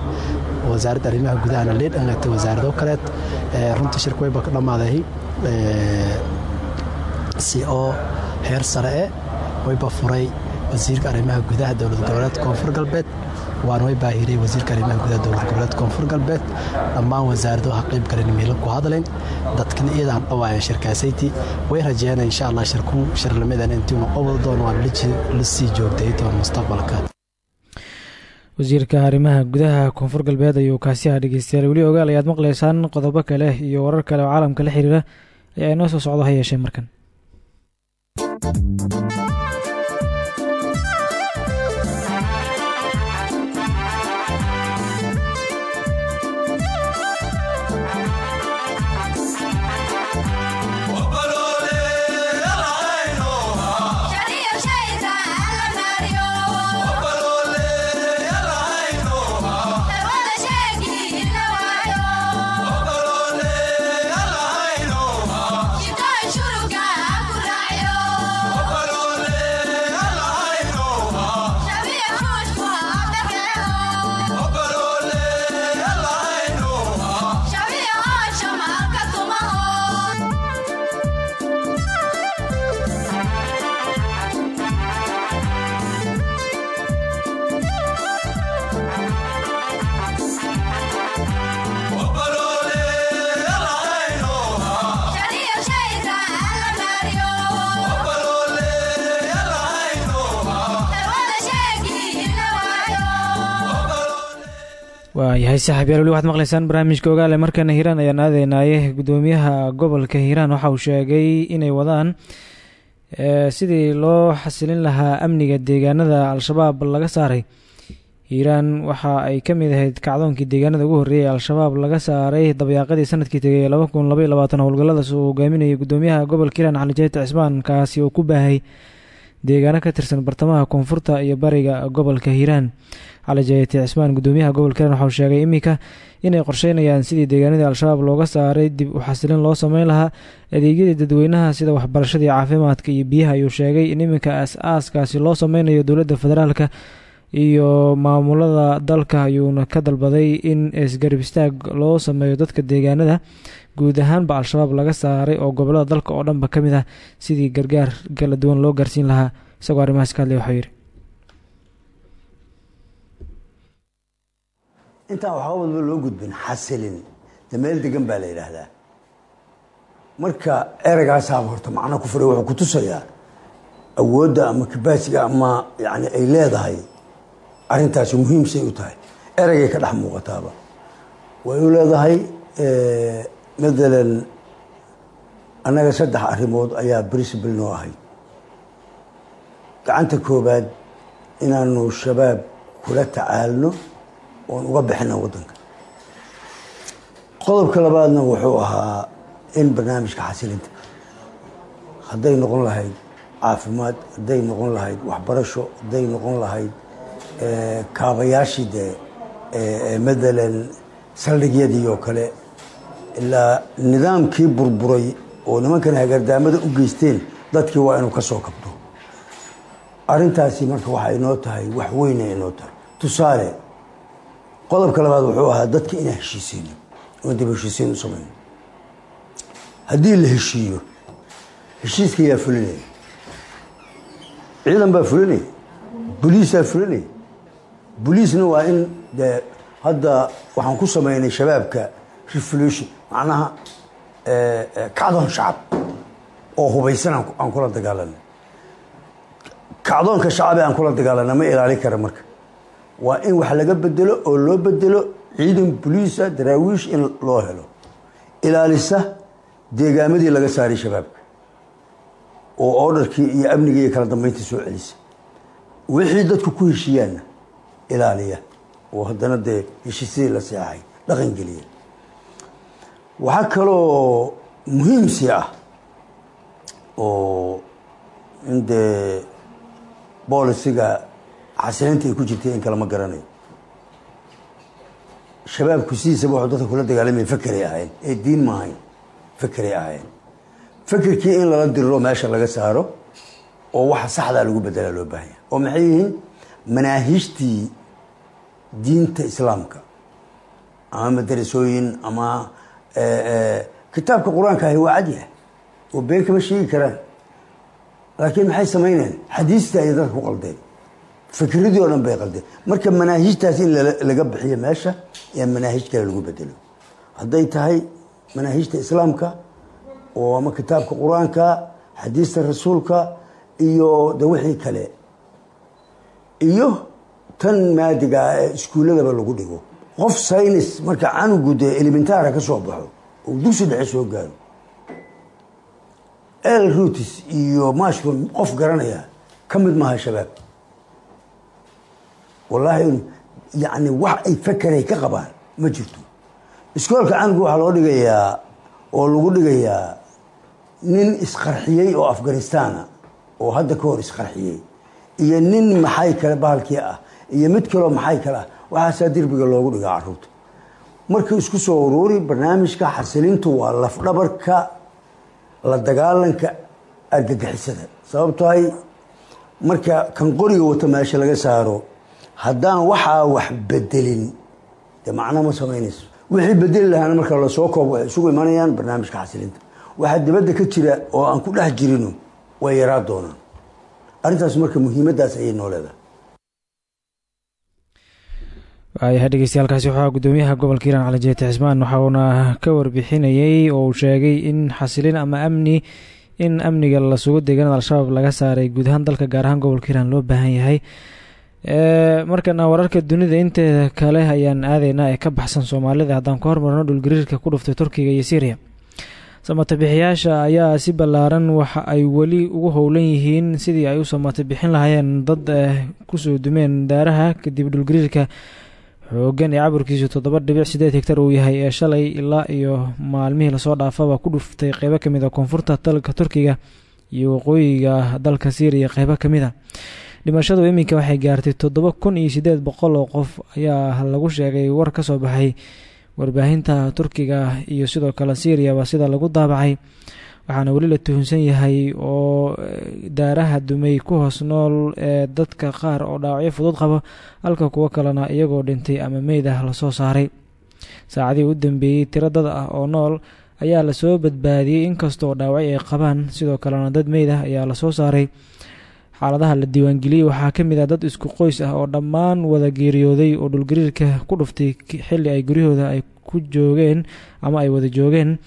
wasaaradda arrimaha gudahana lee dhangatay wasaarado kaleed runtii wayba ka dhammaaday si oo heer sare e wayba furay wasiirka arrimaha gudaha dowlad goboleedka koonfur galbeed waana way baahiray wasiirka arrimaha gudaha dowlad goboleedka koonfur galbeed. Dhammaan wasaarado ha qayb galan miila ku hadlayn dadkana iyadaan dhawaayan shirkaasayti way rajeeyaan insha allah shirkun shirlamadan intiinu qobol doon waan la sii joogtay doon mustaqbalka. Wasiirka arrimaha gudaha koonfur galbeed ayuu kaasiha dhegeystayaal. Weli ogaal ayaad maqlaysaan qodobo kale iyo warar kale oo caalamka la xiriira. Ayaa inoo soo socdo ha yeeshee markan waayahay saaxiibyaal weli waxaad maqlaysaan barnaamijka ogaale markana hiiraan ayaan aadaynaaye gudoomiyaha gobolka hiiraan. Waxa uu sheegay inay wadaan sidii loo xasilin lahaa amniga deegaanada al-shabaab laga saaray. Hiiraan waxa ay ka mid ahayd kacdoonkii deegaanada ugu horreeyay ee al-shabaab laga saaray. Dabyaaqadii sannadkii tegay laba kun labaiy labaatan uu gudoomiyaha gobolka hiiraan. Xalijeeta cismaan kaasi oo ku baahay deegaano ka tirsan bartamaha koonfurta iyo bariga gobolka hiiraan. Cali jayati cismaan gudoomiyaha gobolka hiiraan waxauu sheegay iminka inay qorsheynayaan sidii deegaanadii al-shabaab looga saaray dib u xasilin loo sameyn lahaa. Adeegyadii dadweynaha sida waxbarashadii caafimaadka iyo biyaha ayuu sheegay in iminka as-aaskaasi loo sameynayo dowladda federaalka iyo maamulada dalka ayuuna ka dalbaday in isgarab istaag loo sameeyo dadka deegaanada guud ahaanba al-shabaab laga saaray oo gobollada dalka oo dhanba ka mid ah sidii gargaar kala duwan loo gaarsiin lahaa isagoo arrimahaas ka hadlay waxuu yidhi. Intaan waxqabadba loo gudbin xasilin. De meel degan baa la yidhaahdaa. Marka eragaasaaba horta macno ku furay wuxuu ku tusayaa awoodda ama kabaasiga ama yani ay leedahay. Arrintaasi muhiimsay u tahay. Eragay ka dhex muuqataaba. Way u leedahay matalan annaga saddex arrimood ayaa principal noo ahayd gacanta koobaad inaanu shabaab kula tacaalno oon uga bixina waddanka. Qodobka labaadna wuxuu ahaa in barnaamijka xasilinta. Hadday noqon lahayd caafimaad hadday noqon lahayd waxbarasho hadday noqon lahayd kaabayaashii dee matalan saldhigyadii oo kale ilaa nidaamkii burburay oo nimankan hagardaamada u geysteen dadkii waa inuu ka soo kabto. Arrintaasi marka waxay inoo tahay wax weyna inoo tahay. Tusaale qodobka labaad wuxuu ahaa dadka inaan heshiiseyno oon dib heshiiseyn u samayno haddii la heshiiyo heshiiska yaa fulinaya ciidan baa fulinaya boliisaa fulinaya boliisna waa in dee hadda waxaan ku sameynay shabaabka revolution macnaha kacdoon shacab oo hubaysan aan kula dagaalanay. Kacdoonka shacabe aan kula dagaalana ma ilaalin kara marka. Waa in wax laga bedelo oo loo bedelo ciidan boliisa daraawiish in loo helo. Ilaalisa deegaamadii laga saaray shabaabka. Oo oodharkii iyo amnigii iyo kala dambeyntii soo celisa wixii dadku ku heshiiyaanna ilaaliya. Oo haddana dee heshiisyadii la seexay dhaqan geliya waxaa kaloo muhiimsii ah oo in dee boolisiga xasilinta ay ku jirtay in kalama garanayo. Shabaabku sidiisaba wuxuu dadka kula dagaalamaya fakeray ahayn ee diin maahayn fakeray ahayn fakerkii in lala diriro meesha laga saaro oo waxa saxdaa lagu bedelaa loo baahanya oo maxay yihiin? Manaahiijtii diinta islaamka ama madarasooyin ama kitaabka qur'aanka ahi waa cadyahay oo been kama sheegi karaan. Laakiin maxay samaynayaan? Xadiista ayay dadka ku qaldeen. Fikradii oo dhan bay qaldeen. Marka manaahijtaas in laga bixiyo meesha ee manaahij kale lagu bedelo. Hadday tahay manaahijta islaamka oo ama kitaabka qur'aanka xadiista rasuulka iyo de wixii kale. Iyo tan maadiga ee iskuulladaba lagu dhigo qof saynis marka canugu dee elementaara ka soo baxo oo dugsi dhexe soo gaaro. El rutis iyo mashroom qof garanaya ka mid maaha shabaab. Wallaahi yani wax ay fakeray ka qabaan ma jirto. Iskoolka canugu waxaa loo dhigayaa oo lagu dhigayaa nin isqarxiyey oo afghanistaana oo hadda ka hor isqarxiyey iyo nin maxay kale bahalkii ah iyo mid kaloo maxay kale ah waxaasaa derbiga loogu dhigaa carruurta markii isku soo uruuri barnaamijka xasilintu waa lafdhabarka la dagaalanka argagixisada. Sababtohay marka kan qoriga wata meesha laga saaro haddaan waxaa wax bedelin dee macno ma samaynayso. Wixii bedeli lahaana marka la soo koobo waxay isugu imanayaan barnaamijka xasilinta waxaa dibadda ka jira oo aan ku dhex jirino way yaraa doonaan. Arrintaas marka muhiimaddaas ayay noo leedahay waayahay dhegeystayaaalkaasi waxaa gudoomiyaha gobolka hiiraan cali jeeti cismaan waxauna ka warbixinayey oo sheegay in xasilin ama amni in amniga la sugo deegaanada al-shabaab laga saaray guud ahaan dalka gaar ahaan gobolka hiiraan loo baahan yahay. Markana wararka dunida inteeda kale ayaan aadaynaa ee ka baxsan soomaalida haddaan ku hormarno dhulgariirka ku dhuftay turkiga iyo syriya samatabixiyaasha ayaa si ballaaran waxa ay weli ugu howlan yihiin sidii ay u samatabixin lahaayeen dad ku soo dumeen daaraha kadib dhulgariirka xoogan ee caburkiisu toddoba dhibic sideed hegtar uu yahay ee shalay ilaa iyo maalmihii la soo dhaafaba ku dhuftay qeybo ka mid a koonfurta dalka turkiga iyo waqooyiga dalka syriya qeybo ka mid a dhimashadu iminka waxay gaartay toddoba kun iyo sideed boqol oo qof ayaa lagu sheegay war ka soo baxay. Warbaahinta turkiga iyo sidoo kale syriaba sida lagu daabacay waxaana weli la tuhunsan yahay oo daaraha dumay ku hoos nool ee dadka qaar oo dhaawacyo fudud qabo halka kuwo kalena iyagoo dhintay ama meyd ah la soo saaray. Saacadihii u dambeeyey tiro dad ah oo nool ayaa la soo badbaadiyey inkastoo dhaawacyo ay qabaan sidoo kalena dad meyd ah ayaa la soo saaray. Xaaladaha la diiwaangeliyey waxaa ka mid ah dad isku qoys ah oo dhammaan wada geeriyooday oo dhulgariirka ku dhuftay xilli ay guryahooda ay ku joogeen ama ay wada joogeen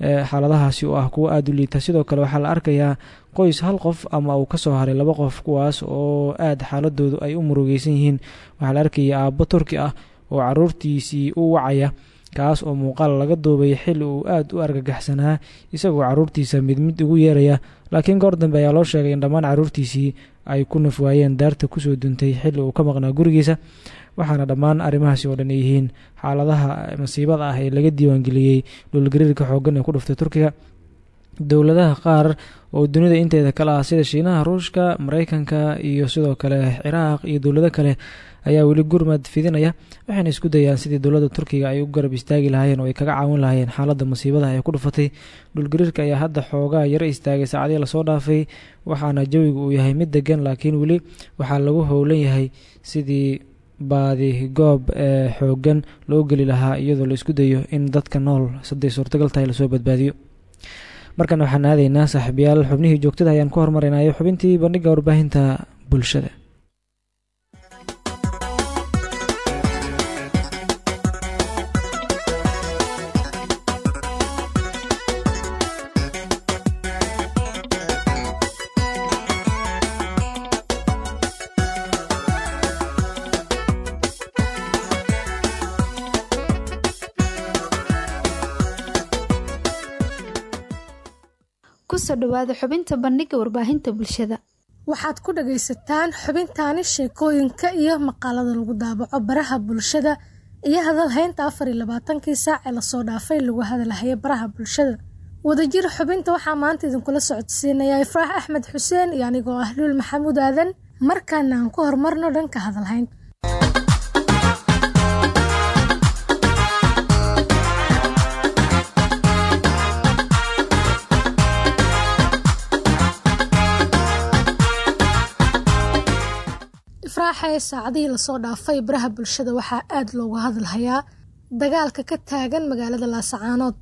xaaladahaasi oo ah kuwo aada u liita. Sidoo kale waxaa la arkayaa qoys hal qof ama uu ka soo haray laba qof kuwaas oo aada xaaladoodu ay u murugeysan yihiin. Waxaa la arkaya aabbo turki ah oo caruurtiisii u wacaya kaas oo muuqaal laga duubay xilli uu aada u argagaxsanaa isagoo caruurtiisa mid mid ugu yeeraya. Laakiin goor dambe ayaa loo sheegay in dhammaan caruurtiisii ay ku nafwaayeen daarta ku soo duntay xilli uu ka maqnaa gurigiisa waxaana dhammaan arrimahaasi oo dhan ay yihiin xaaladaha masiibada ah ee laga diiwaangeliyey dhulgariirka xooggan ee ku dhuftay turkiga. Dowladaha qaar oo dunida inteeda kale ah sida shiinaha ruushka mareykanka iyo sidoo kale ciraaq iyo dowlado kale ayaa weli gurmad fidinaya. Waxayna isku dayaan sidii dowladda turkiga ay u garab istaagi lahaayeen oo ay kaga caawin lahaayeen xaaladda masiibadaha ee ku dhufatay. Dhulgariirka ayaa hadda xoogaa yaro istaagay saacadii la soo dhaafay waxaana jawigu uu yahay mid degan laakiin weli waxaa lagu howlan yahay sidii baadi goob ee xoogan loo geli lahaa iyadoo la isku dayo in dadka nool saday suurtagal tahay la soo badbaadiyo. Markan waxaan aadaynaa saaxiibayaal xubnihii joogtada ayaan ku hormaraynayo xubintii bandhiga warbaahinta bulshada ku soo dhawaada xubinta bandhiga warbaahinta bulshada. Waxaad ku dhagaysataan xubintaani sheekooyinka iyo maqaalada lagu daabaco baraha bulshada iyo hadalhaynta afar iyo labaatankii saac ee la soo dhaafay lagu hadalhaya baraha bulshada. Wadajir xubinta waxaa maanta idinkula socodsiinayaa ifraax axmed xuseen iyo anigoo ah luul maxamuud aadan markaana aan ku horumarno dhanka hadalhaynta ifraaxee saacadihii la soo dhaafay baraha bulshada waxaa aada loogu hadalhayaa dagaalka ka taagan magaalada laasacaanood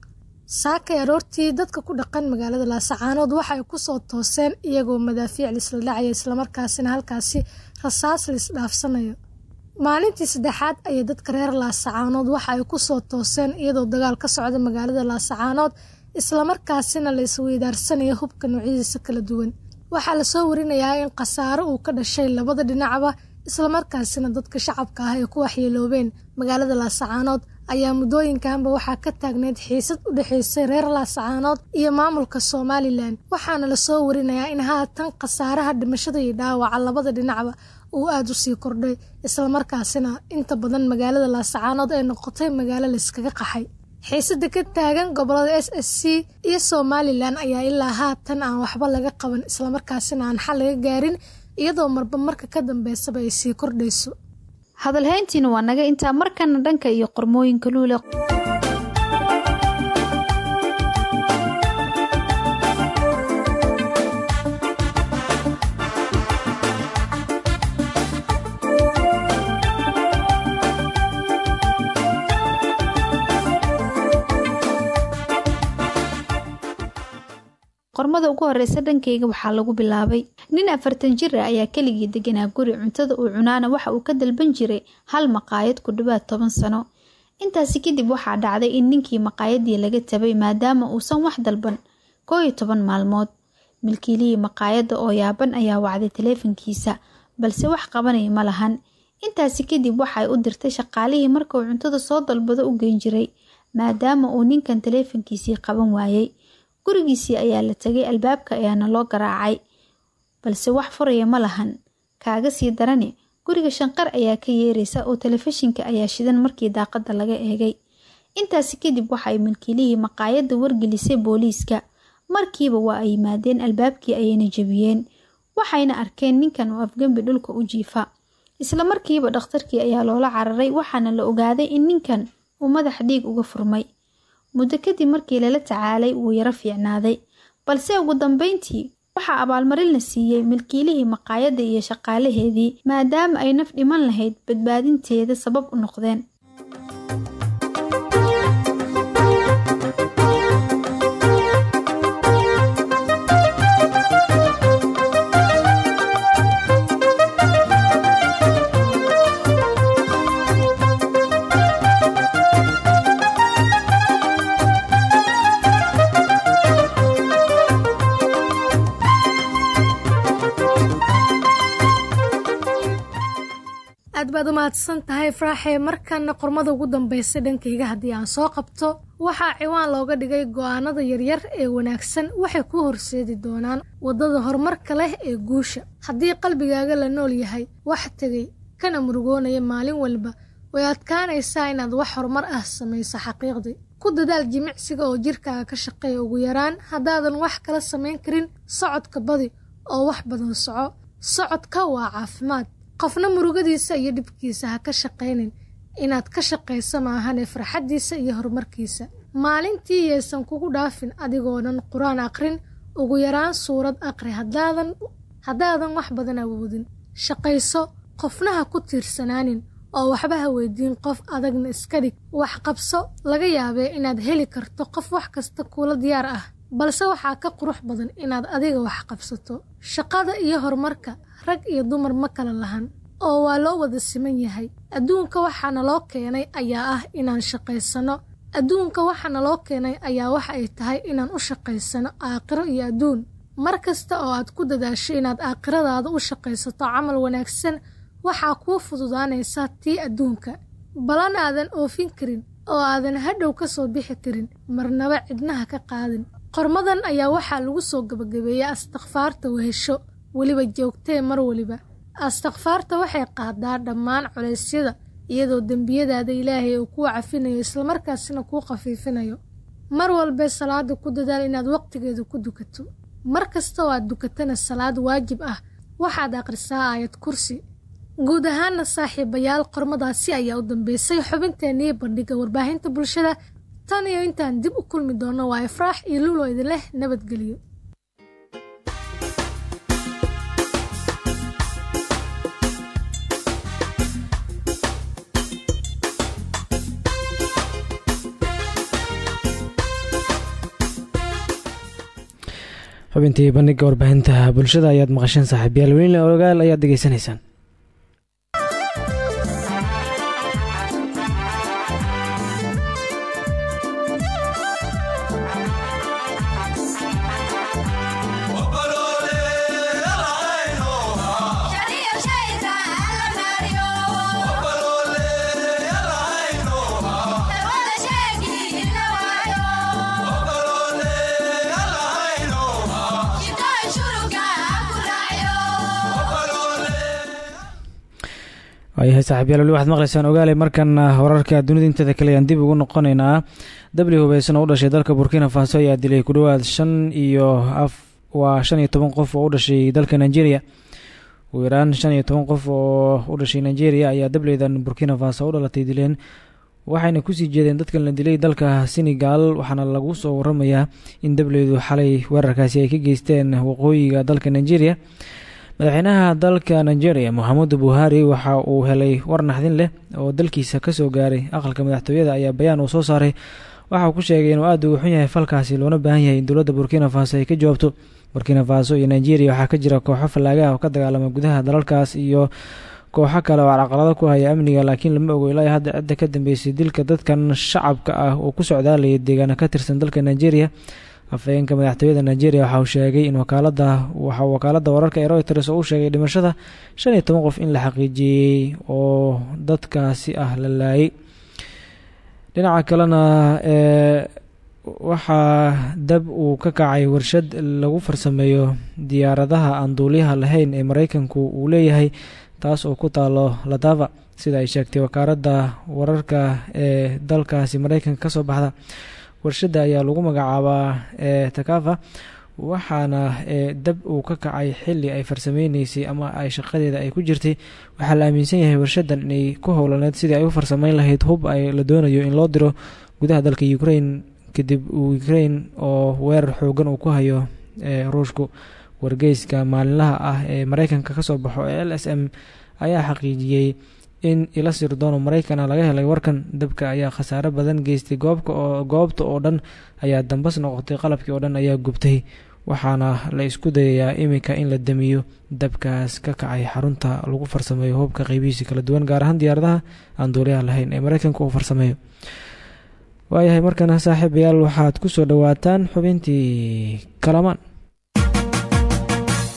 saakay aroortii dadka ku dhaqan magaalada laasacaanood waxaay ku soo tooseen iyagoo madaafiic lisla dhacaya islamarkaasina halkaasi rasaas laisdhaafsanayo maalintii saddexaad ayay dadka reer laasacaanood waxa ay ku soo tooseen iyadoo dagaal ka socda magaalada laasacaanood islamarkaasina la isweydaarsanaya hubka noocyadiisa kala duwan. Waxaa la soo warinayaa in khasaaro uu ka dhashay labada dhinacba islamarkaasina dadka shacabka ah ay ku waxyeeloobeen magaalada laasacaanood ayaa muddooyinkanba waxaa ka taagneyd xiisad u dhexaysay reer laasacaanood iyo maamulka somalilan waxaana la soo warinayaa in haatan khasaaraha dhimashada iyo dhaawaca labada dhinacba uu aada u sii kordhay islamarkaasina inta badan magaalada laasacaanood ay noqotay magaalo layskaga qaxay. Xiisada ka taagan gobollada s s c iyo somalilan ayaa ilaa haatan aan waxba laga qaban islamarkaasina aan xal laga gaarin iyadoo marba marka ka dambeysaba ay sii kordhayso. Hadalhayntiina waa naga intaa markana dhanka iyo qormooyinka luule qormada ugu horeysa dhankayga waxaa lagu bilaabay. Nin afartan jir ah ayaa keligii deganaa guri cuntada uu cunaana waxa uu ka dalban jiray hal maqaayad ku dhawaad toban sano. Intaasi kadib waxaa dhacday in ninkii maqaayadii laga tabay maadaama uusan wax dalban koo iyo toban maalmood. Milkiilihii maqaayadda oo yaaban ayaa wacday taleefankiisa balse wax qabanaya ma lahan. Intaasi kadib waxay u dirtay shaqaalihii marka uu cuntada soo dalbado u geyn jiray maadaama uu ninkan taleefankiisii qaban waayey gurigiisii ayaa la tegay albaabka ayaana loo garaacay. Balse wax furaya ma lahan. Kaaga sii darane guriga shanqar ayaa ka yeeraysa oo telefishinka ayaa shidan markii daaqada laga eegay. Intaasi kadib waxa ay milkiilihii maqaayadda wargelisay booliiska. Markiiba waa ay yimaadeen albaabkii ayayna jebiyeen. Waxayna arkeen ninkan oo afgembi dhulka u jiifa. Isla markiiba dhakhtarkii ayaa loola cararay waxaana la ogaaday in ninkan uu madax dhiig uga furmay muddo kadib markii lala tacaalay wuu yaro fiicnaaday. Balse ugu dambeyntii waxaa abaalmarin la siiyey milkiilihii maqaayadda iyo shaqaalaheedii maadaama ay naf dhiman lahayd badbaadinteeda sabab u noqdeen mahadsan tahay faraaxee markana qormada ugu dambaysa dhankayga haddii aan soo qabto waxaa ciwaan looga dhigay go'aanada yaryar ee wanaagsan waxay ku horseedi doonaan waddada horumarka leh ee guusha. Haddii qalbigaaga la nool yahay wax tegay kana murugoonaya maalin walba way adkaanaysaa inaad wax horumar ah samayso xaqiiqdii ku dadaal jimicsiga oo jirkaaga ka shaqeeya ugu yaraan haddaadan wax kala samayn karin socodka badi oo wax badan soco. Socodka waa caafimaad qofna murugadiisa iyo dhibkiisa ha ka shaqaynin. Inaad ka shaqayso maahane farxaddiisa iyo horumarkiisa. Maalintii yaysan kugu dhaafin adigoonan qur'aan aqrin ugu yaraan suurad aqri haddaadan haddaadan wax badan awoodin. Shaqayso qofna ha ku tiirsanaanin oo waxba ha weydiin qof adagna iska dhig. Wax qabso laga yaabee inaad heli karto qof wax kasta kuula diyaar ah balse waxaa ka qurux badan inaad adiga wax qabsato. Shaqada iyo horumarka rag iyo dumar ma kala lahan oo waa loo wada siman yahay. Adduunka waxaana loo keenay ayaa ah inaan shaqaysano. Adduunka waxaana loo keenay ayaa waxa ay tahay inaan u shaqaysano aakhiro iyo adduun. Mar kasta oo aad ku dadaasho inaad aakhiradaada u shaqaysato camal wanaagsan waxaa kuu fududaanaysaa tii adduunka. Balan aadan oofin karin oo aadan hadhow ka soo bixi karin marnaba cidnaha ka qaadin qormadan ayaa waxaa lagu soo gabagabeeyey astakfaarta wehesho weliba joogtee mar weliba. Astakfaarta waxay qaadaa dhammaan culeysyada iyadoo dembiyadaada ilaahay uu kuu cafinayo islamarkaasina kuu khafiifinayo. Mar walbee salaada ku dadaal inaad waqtigeeda ku dukato. Mar kasta oo aad dukatana salaad waajib ah waxaad akhrisaa aayad kursi. Guud ahaana saaxiibayaal qormadaasi ayaa u dambeysay xubinteennii bandhiga warbaahinta bulshada tan iyo intaan dib u kulmi doonno waa ifraax iyo luulo idin nabadgelyo xubintii bandhiga warbaahinta bulshada ayaad maqasheen saaxiibyaal welina ogaal ayaad degeysanaysaan saaxiibyaal weli waxaad maqlaysaan ogaale markan wararka dunida inteeda kale ayaan dib ugu noqonaynaa. Dabli hubeysan oo u dhashay dalka burkina faso ayaa dilay ku dhowaad shan iyo waa shan iyo toban qof oo u dhashay dalka nigeria. Ugu yaraan shan iyo toban qof oo u dhashay nigeria ayaa dableydan burkina faso u dhalatay dileen. Waxayna ku sii jeedeen dadkan la dilay dalka senegal waxaana lagu soo waramayaa in dableydu xalay weerarkaasi ay ka geysteen waqooyiga dalka nigeria madaxweynaha dalka nigeria moxamedu buhari waxa uu helay war naxdin leh oo dalkiisa ka soo gaaray. Aqalka madaxtooyada ayaa bayaan uu soo saaray. Waxa uu ku sheegay inuu aada uga xun yahay falkaasi loona baahan yahay in dowladda burkina faso ay ka jawaabto burkina faso iyo nigeria waxaa ka jira kooxo fallaagaha oo ka dagaalama gudaha dalalkaas iyo kooxo kale oo carqalado ku haya amniga laakiin lama ogo ilaa hadda cidda ka dambeysay. Dilka dadkan shacabka ah oo ku socdaalaya deegaana ka tirsan dalka nigeria afhayeenka madaxtooyada nigeria waxa uu sheegay in wakaalada waxa wakaalada wararka ee reuters oo u sheegay dhimashada shan iyo toban qof in la xaqiijiyey oo dadkaasi ah la laayay. Dhinaca kalena waxaa dab uu ka kacay warshad lagu farsameeyo diyaaradaha aan duuliyaha lahayn ee mareykanku uu leeyahay taas oo ku taalo ladava sida ay sheegtay wakaaladda wararka ee dalkaasi mareykanka ka soo baxda warshadda ayaa lagu magacaabaa ee takafa. Waxaana ee dab uu ka kacay xili ay farsameyneysay ama ay shaqadeeda ay ku jirtay. Waxaa la aaminsan yahay warshadan inay ku howlaneed sidii ay u farsameyn lahayd hub ay la doonayo in loo diro gudaha dalka ukraine kadib ukraine oo weerar xoogan uu ku hayo ee ruushku. Wargeyska maalinlaha ah ee mareykanka ka soo baxo ee l s m ayaa xaqiijiyey in ila sirdoona maraykana laga helay warkan dabka ayaa khasaare badan geystay. Goobka oo goobta oo dhan ayaa dambas noqotay qalabkii oo dhan ayaa gubtay. Waxaana la isku dayayaa iminka in la damiyo. Dabkaas ka kacay xarunta lagu farsameeyo hubka qeybihiisi kala duwan gaar ahaan diyaaradaha aan duuliyaha lahayn ee mareykanka uu farsameeyo. Waayahay markana saaxiibayaal waxaad ku soo dhowaataan xubintii kalamaan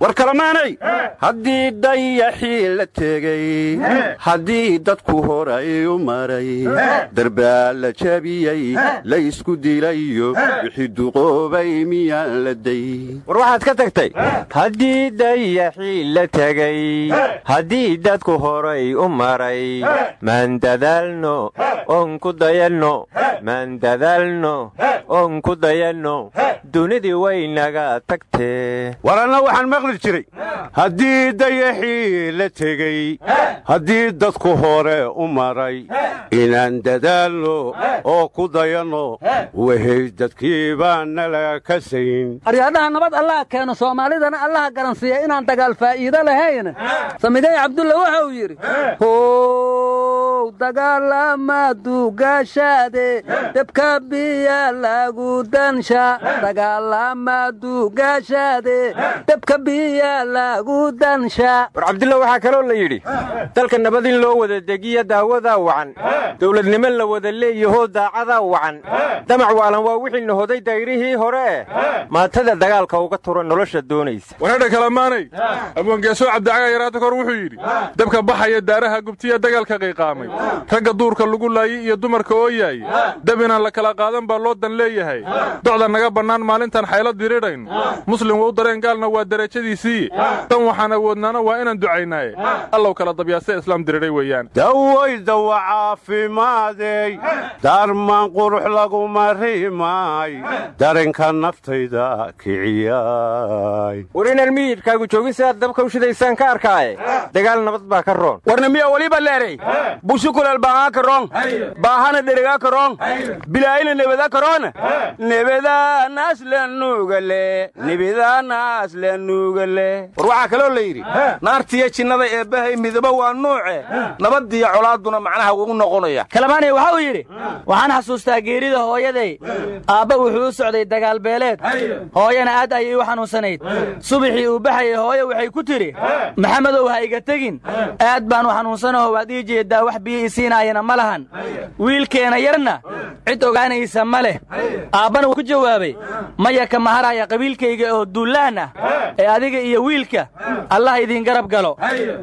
war kalamaanay? Haddii dayaxii la tegey haddii dadku horay u maray darbaa la jabiyey la isku dilayo wixii duqoobay miyaan la day. War waxaad ka tagtay? Haddii dayaxii la tegey haddii dadku horay u maray maan dadaalno oon ku dayanno maan dadaalno oon ku dayanno dunidii waynaga tagtee jiray. Haddii dayaxii la tegey haddii dadku hore u maray inaan dadaalno oo ku dayanno wahay dadkii baan nala kasayn aryaadhaha nabad allaha keeno soomaalidana allaha garansiiya inaan dagaal faa'iido lahayn. Samigay cabdulla waxa uu yidhi how debka biya lagu dansha. Dagaalamaadu gaashaade debka biya lagu dansha war cabdilla waxaa kaloo la yidhi dalka nabad in loo wada degiya daawadaa wacan dowladnimo la wada leeyahoo daacadaa wacan damac waalan waa wixii nahoday dayrihii hore maatada dagaalka uga tura nolosha doonaysa. Wareedha kalamaanay abwangeesoo cabdicaga yaraata kor wuxuu yidhi dabka baxaya daaraha gubtiya dagaalka qayqaamay ragga duurka lagu laayay iyo dumarka oo yaay dab inaan la kala qaadan baa loo dan leeyahay docda naga bannaan maalintan xaylo diridhayno muslim wou dareen gaalna waa derajadiisii tan waxaan awoodnaana waa inaan ducaynaaye allow kala dabyaase islaam diridhay weeyaan. Daway dawa caafimaadey. Daarmaan qurux laguma rimaay darenka naftayda kiciyay. War inaan miyidhkaagu joogin sidaad dabka u shidaysaan ka arkaaye dagaal nabad baa ka roon. Warnimiya weliba leeray bushukulal baangaa karoon baahana dherigaa karoon bilaayina nebada karoon nebadaanaas lanugale nebadaanaas lanugale war waxaa kaloo la yidhi naartiyo jinnada eebbahay midaba waa nuuce. Nabadiyo colaaduna macnaha ugu noqonaya. Kalamaanay waxa uu yidhi waxaan xasuustaa geerida hooyaday. Aabba wuxuu u socday dagaalbeeleed hooyana aad ayay u xanuunsanayd. Subaxii uu baxayay hooye waxay ku tidhi maxamedow ha iga tegin. Aad baan u xanuunsanaho waad ii jeeddaa wax biyo isiinaayana ma lahan. Wiilkeena yarna cid ogaanaysa ma leh. Aabbana wuu ku jawaabay maya ka maharaya qabiilkayga oo duullaan ah ee adiga iyo wiilka allah idiin garab galo.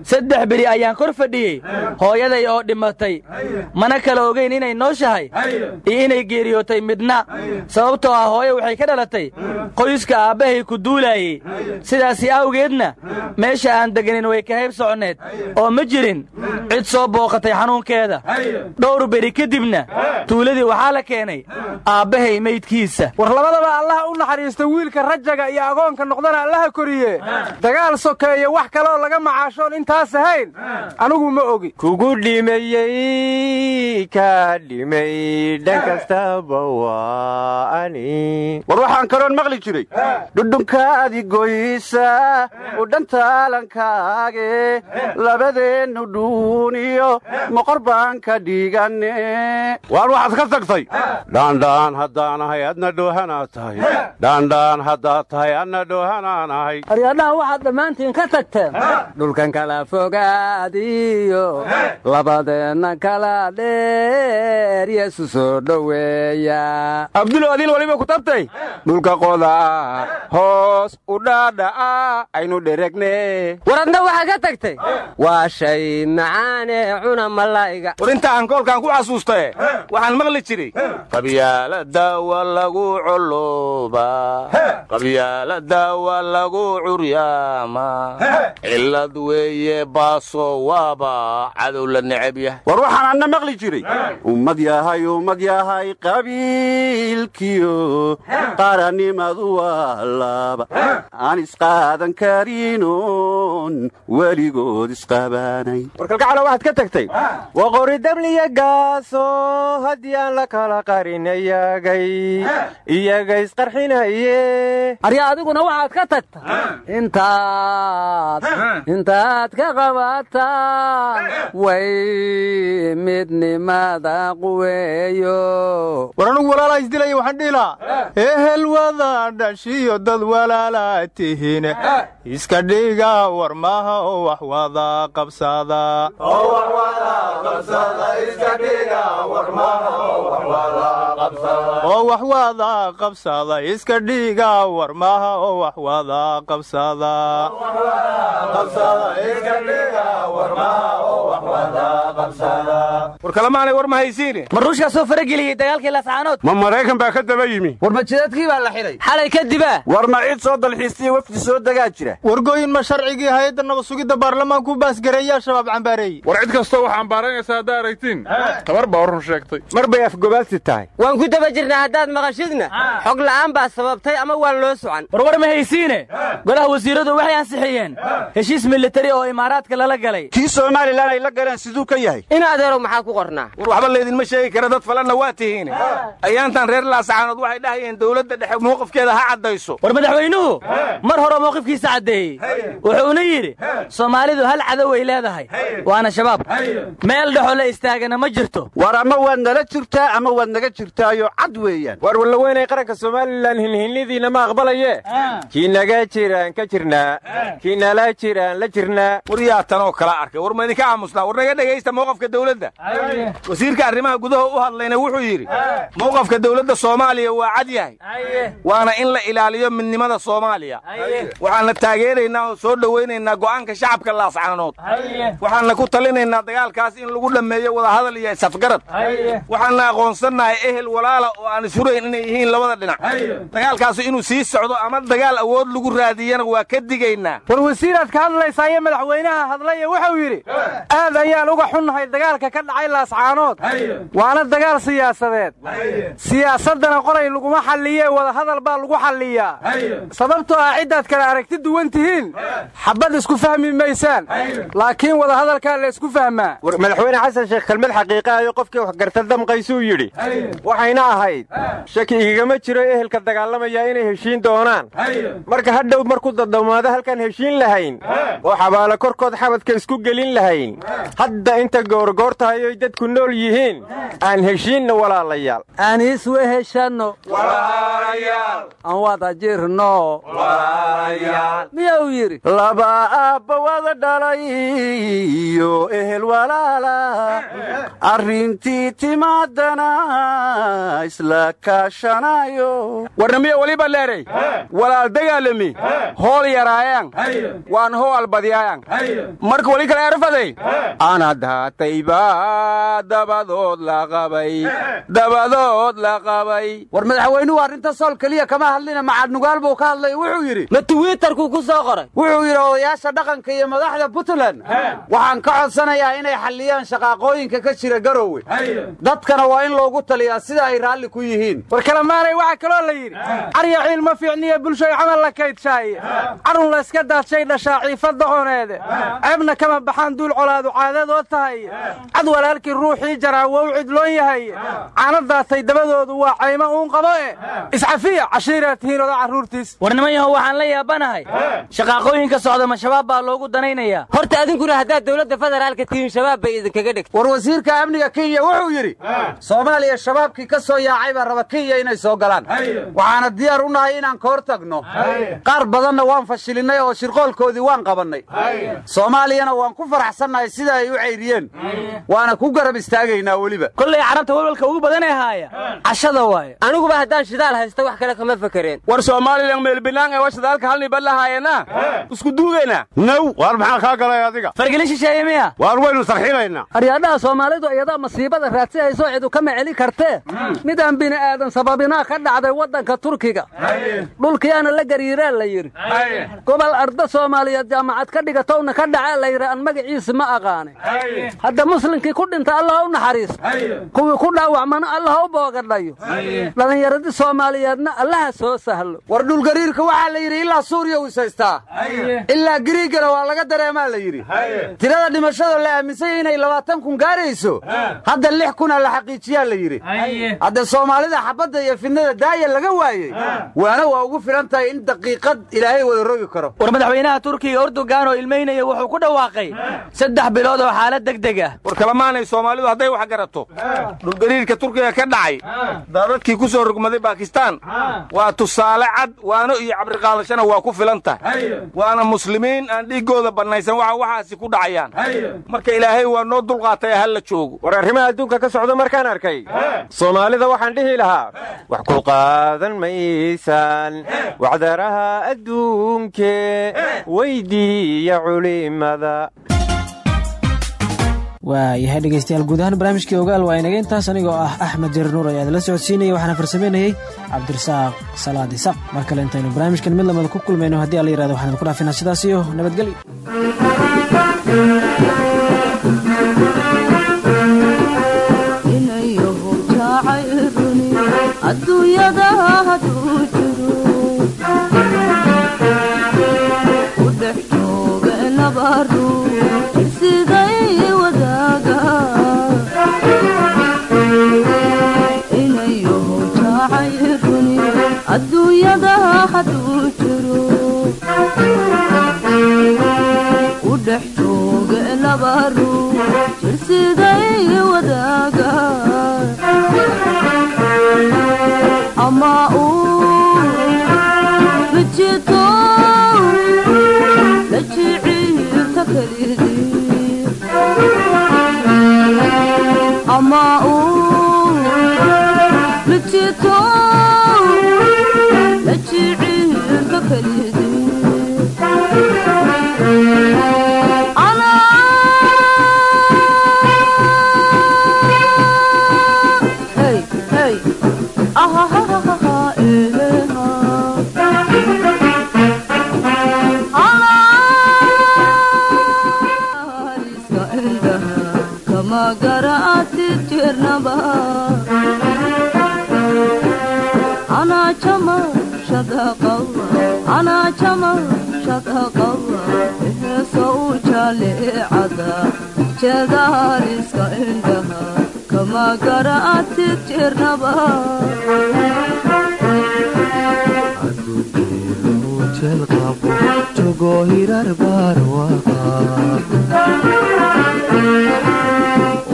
Saddex beri ayaan kor fadhiyey hooyaday oo dhimatay. Mana kala ogayn inay nooshahay iyo inay geeriyootay midna. Sababtoo ah hooye waxay ka dhalatay qoyska aabbahay ku duulaayey. Sidaasi awgeedna meesha aan deganin way ka hayb soconneed. Oo ma jirin cid soo booqatay xanuunkeeda. Dhowr beri kadibna tuuladii waxaa la keenay aabbahay meydkiisa. War labadaba allaha u naxariista wiilka rajaga iyo agoonka noqdana allaha koriye dagaal sokeeye wax kaleoo laga macaashoon intaas ahayn. Anigu ma ogi. Kugu dhimayey kaa dhimay dhan kastaba waa ani. War waxaan kaloon maqli jiray. Dhudhunkaadi goysa u dhantaalankaage labadeennu dhuuniyo moqor baan ka dhigane waar waxaad ka tagtay? Dhaandhaan haddaanahay adna dhoohanaa tahay. Dhaandhaan haddaad tahay adna dhoohanaanahay aryadhaha waxaad dhammaantiin ka tagteen. Dhulkan kala fogaadiyo labadeenna kala dheer yeesu soo dhoweeya. Abdulo adiil waliba ku tabtay? Dhulka qoda hoos u dhaadha'a aynu dheregne war adna waxaa ka tagtay. Waa shay macaane cuna malaa'iga. War inta aan koolkaan ku xasuustae waxaan maqli jiray. Qabyaalada wa lagu culuba curyaama cillad weeye baaso waaba cadow la necab yahay. War waxaan anna maqli jiray. Ummad yahay ummad yahay qabiilkiyo. Qaranimadu waa laba aan isqaadan karinon weligood isqabaanay warkalgacalo waxaad ka tagtay. Waqori dabliya gaaso haddii aan la kala qarin iyagay. Iyaga isqarxinaye arya adiguna waxaad ka tagta intaad intaad ka qabataan way midnimada quweeyo. War anugu walaalaa isdilaya waxaan dhihi lahaa. Ehel wada dhashiyo dad walaalaa tihiin iska dhiga war maaha oo wax wada qabsada oo wax wada qabsada iska dhiga war maaha oo wax wada qabsada war kalemaanay war ma haysiine ma ruushkaa soo farageliyey dagaalkii lascaanood ma maraykan baa ka daba yimi. War majidaadkii baa la xidhay? Xalay kadibaa war ma cid soo dalxiistiyo wafdi soo degaa jira. Wargooyin ma sharcigii hay'adda nabad sugidda baarlamaanku baasgareeyaa shabaab cambaareeyey. War cid kastoo wax ambaaranaysa haddaa aragtiin. Tabar baa run sheegtay. Mar bay afgobaadsi tahay. Waan ku daba jirnaa haddaad maqashidna. Xog la'aan baa sababtay ama waan loo socan warwar ma haysiine golaha wasiiradu waxay ansixiyeen. Heshiis militari oo imaaraadka lala galay. Kii somalilan ay la galeen siduu ka yahay? In adeerow maxaa ku qornaa? War waxba laydinma sheegi kara dad falanna waa tihiine ayaantan reer laasacaanood waxay dhahayeen dowladda dhexe mowqifkeeda ha caddayso. War madaxweynuhu mar hore mowqifkiisa caddeeyey. Wuxuuna yidhi soomaalidu hal cadow ay leedahay. Waana shabaab. Meel dhexoo la istaagana ma jirto. War ama waad nala jirtaa ama waad naga jirtaayo cad weeyaan. War wallaweynay qaranka somalilan hinhinnidiina ma aqbalaye kii naga jiraan ka jirnaa. Kii nala jiraan la jirnaa. War yaa tanoo kala arkay. War ma idinka aamusnaa? War naga dhegaysta mowqafka dowladda? Wasiirka arrimaha gudaha u hadlayna wuxuu yidhi mowqafka dowladda soomaaliya waa cad yahay. Waana in la ilaaliyo midnimada soomaaliya. Waxaana taageeraynaa oo soo dhowaynaynaa go'aanka shacabka laascaanood waxaana ku talinaynaa dagaalkaas in lagu dhammeeyo wadahadal iyo safgarad. Waxaana aqoonsannahay ehel walaala oo aan ishurayn inay yihiin labada dhinac. Dagaalkaasu inuu sii socdo ama dagaal awood lagu raadiyana waa ka digaynaa. War wasiiraad ka hadlaysaa iyo madaxweynaha hadlaya wuxuu yidhi aad ayaan uga xunnahay dagaalka ka dhacay laascaanood. Waana dagaal siyaasadeed. Siyaasaddana qolay laguma xalliyee wadahadal baa lagu xalliyaa sababtoo ah ciddaad kala aragti duwan tihiin. Xabbad isku fahmi maysaan. Laakiin wadahadalkaa la isku fahmaa. War madaxweyne xasan sheekh kelmad xaqiiqaayo qofkii wax garta damqaysuu yidhi waxayna ahayd shaki igagama jiro ehelka dagaalamaya inay heshiin doonaan. Marka hadhow marku dadamaado halkaan heshiin lahayn. Oo xabaalo korkood xabadka isku gelin lahayn. Hadda inta goorgoor tahay oy dadku nool yihiin aan heshiinna walaalayaal. Aan isweheshanno aan wada jirno. Miyuu yidhi? Laba aabba wada dhalay iyo ehel walaala. Arrintii timaadana isla kaashanayo. Warnamiyo weliba leeray. Walaal dagaalami hool yaraayaan waan hoo albadiyaayan marka weli kale erfaday anadaatayba dabadood la qabay. Dabadood la qabay. War madaxweynuhu arrinta sool keliya kama hadlina macadnugaal buu ka hadlay wuxuu yidhi. Ma twitterkuu ku soo qoray? Wuxuu yidhi odayaasha dhaqanka iyo madaxda puntland waxaan ka codsanayaa inay xalliyaan shaqaaqooyinka ka jira garowe. Dadkana waa in loogu taliyaa sida ay raalli ku yihiin. War kalemaanay waxaa kaloo la yidhi carya ciil ma fiicniyo bulshoy camal la kaydshaay carun layska daadshay dhashaa ciifa doqoneede ceebna kama baxaan duul colaadu caadadoo tahay. Cad walaalkii ruuxii jaraa wou cidloon yahay. Caana daatay dabadoodu waa caymo uun qabo e. Iscafiya cashiiraa tihiin oda carruurtiis war niman yahow waxaan la yaabanahay shaqaaqooyinka socda ma shabaab baa loogu danaynayaa horta adinkuna haddaad dowladda federaalka tihiin shabaab bay idinkaga dhigtay. War wasiirka amniga kenya wuxuu yidhi soomaaliya shabaabkii ka soo yaacay baa raba kenya inay soo galaan. Waxaana diyaar u nahay inaan ka hor tagno qaar badanna waan fashilinay oo shirqoolkoodii waan qabannay. Soomaaliyana waan ku faraxsannahay sida ay u cayriyeen waana ku garab istaagaynaa weliba. Kollay carabta walwalka ugu badanee haaya. Cashada waaye aniguba haddaan shidaal haysta wax kale kama fakereen war soomaalilan meelbinaan ee washadaalka halniba lahaayana isku duugayna now waar maxaa kaa galay adiga? Fargelin shisheeye miya? Waar waynu sarxinaynaa aryaadhaha soomaalidu iyadaa masiibada raadsihaysoo cidu kama celin kartee midaan bini aadan sababinaa ka dhacday waddanka turkiga. Dhulkiyaana la gariiraan la yidhi gobol arda soomaaliyeed jaamacad ka dhigatowna ka dhacaa la yidhi aan magaciisa ma aqaanay hadda muslimkii ku dhinta allah u naxariiso kuwii ku dhaawacmana allah u boogadhayo. Dhallinyaradii soomaaliyeedna allaha soo sahlo. War dhulgariirka waxaa la yidhi ilaa suuriya uu isaystaa ilaa giriigana waa laga dareemaa la yidhi. Tirada dhimashada la aaminsanya inay labaatan kun gaarayso. Hadda lix kuna la xaqiijiyaa la yidhi. Hadda soomaalida xabadda iyo fidnada daaya laga waayey. Waana waa ugu filan tahay in daqiiqad ilaahay wada rogi karo. War madaxweynaha turkiga erdogan oo ilmaynaya wuxuu ku dhawaaqay saddex bilood oo xaalad degdeg ah. War kalamaanay soomaalidu hadday wax garato. Dhulgariirka turkiga ka dhacay. Daadadkii ku soo rogmaday baakistaan. Waa tusaale cad waano iyo cabriqaadashana waa ku filan tahay. Waana muslimiin aan dhiiggooda bannaysan waxa waxaasi ku dhacayaan. Marka ilaahay waa noo dulqaatay hal la joogo. War arrimaha adduunka ka socda markaan arkay. Soomaalida waxaan dhihi lahaa wax ku qaadan maysaan wacdaraha adduunke weydiiya culimada. Waayahay dhegaystayaal guud ahaan barnaamijkii ogaal waa inaga intaas anigoo ah axmed jarir nuur ayaa idinla socodsiinaya waxaana farsamaynayey cabdirasaaq salaad isaaq mar kale intaynu barnaamijkan mid lamada ku kulmayno haddii alla yiraahdo waxaan idinku dhaafinaa sidaas iyo nabadgelyo ruux jirsiday wadaaga ama jeedaaliska indhaha kama garaatid jirnaba jogo hirar barwaqa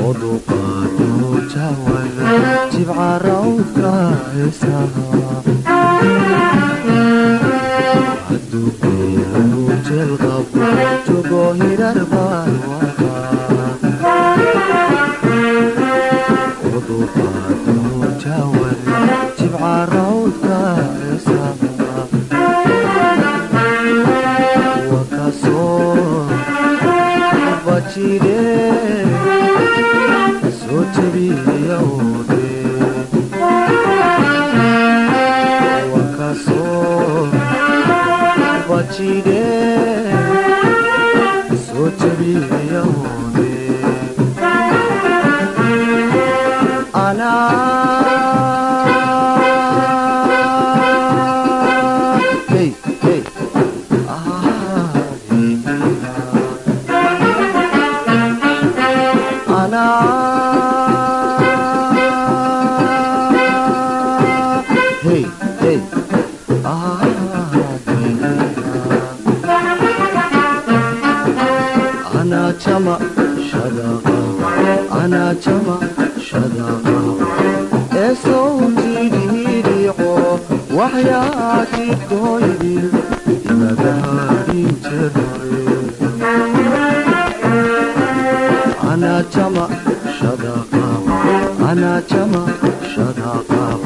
oduqaado jawada jibcarawka heesaha adugeelu chama shadaqa anaa chama shadaqa ee sowtiidihidhiiqo waxyaatidooydi imadaha dinjehore anaa jama shadaqaab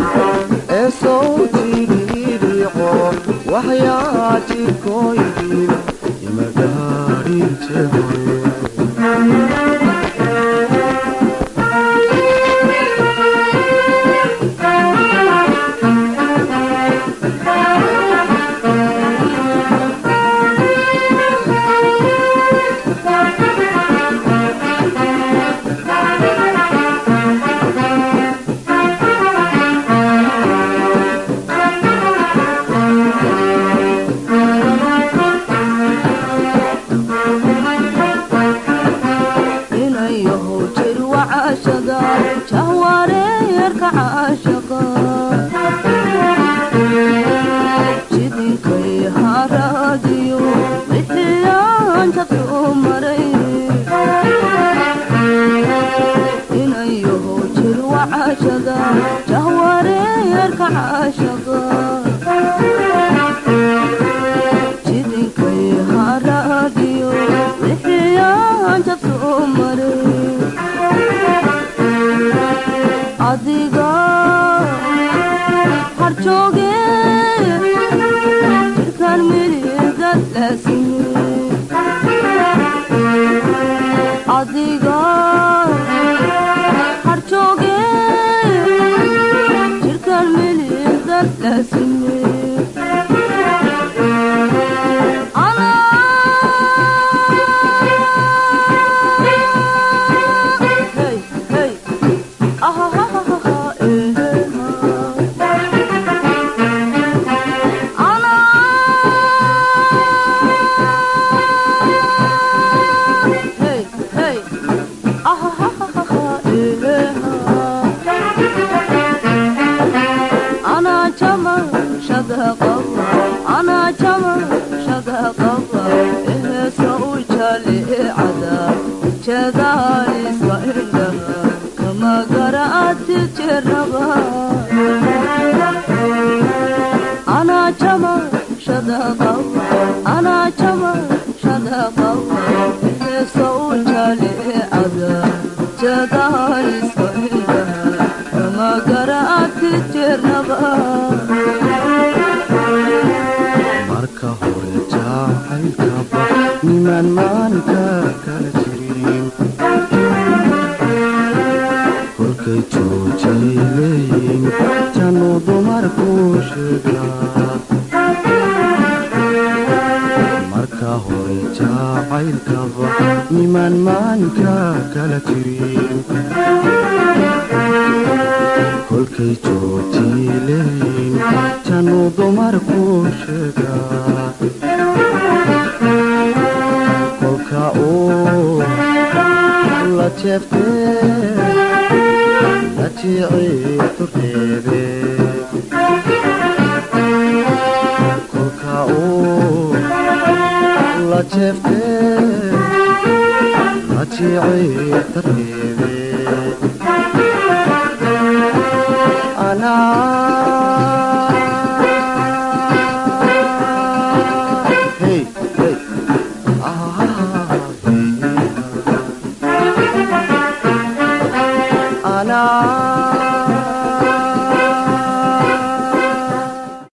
ee sowtiidhiidhiiqo waxyaajirkooydiin imagaadhiinjehore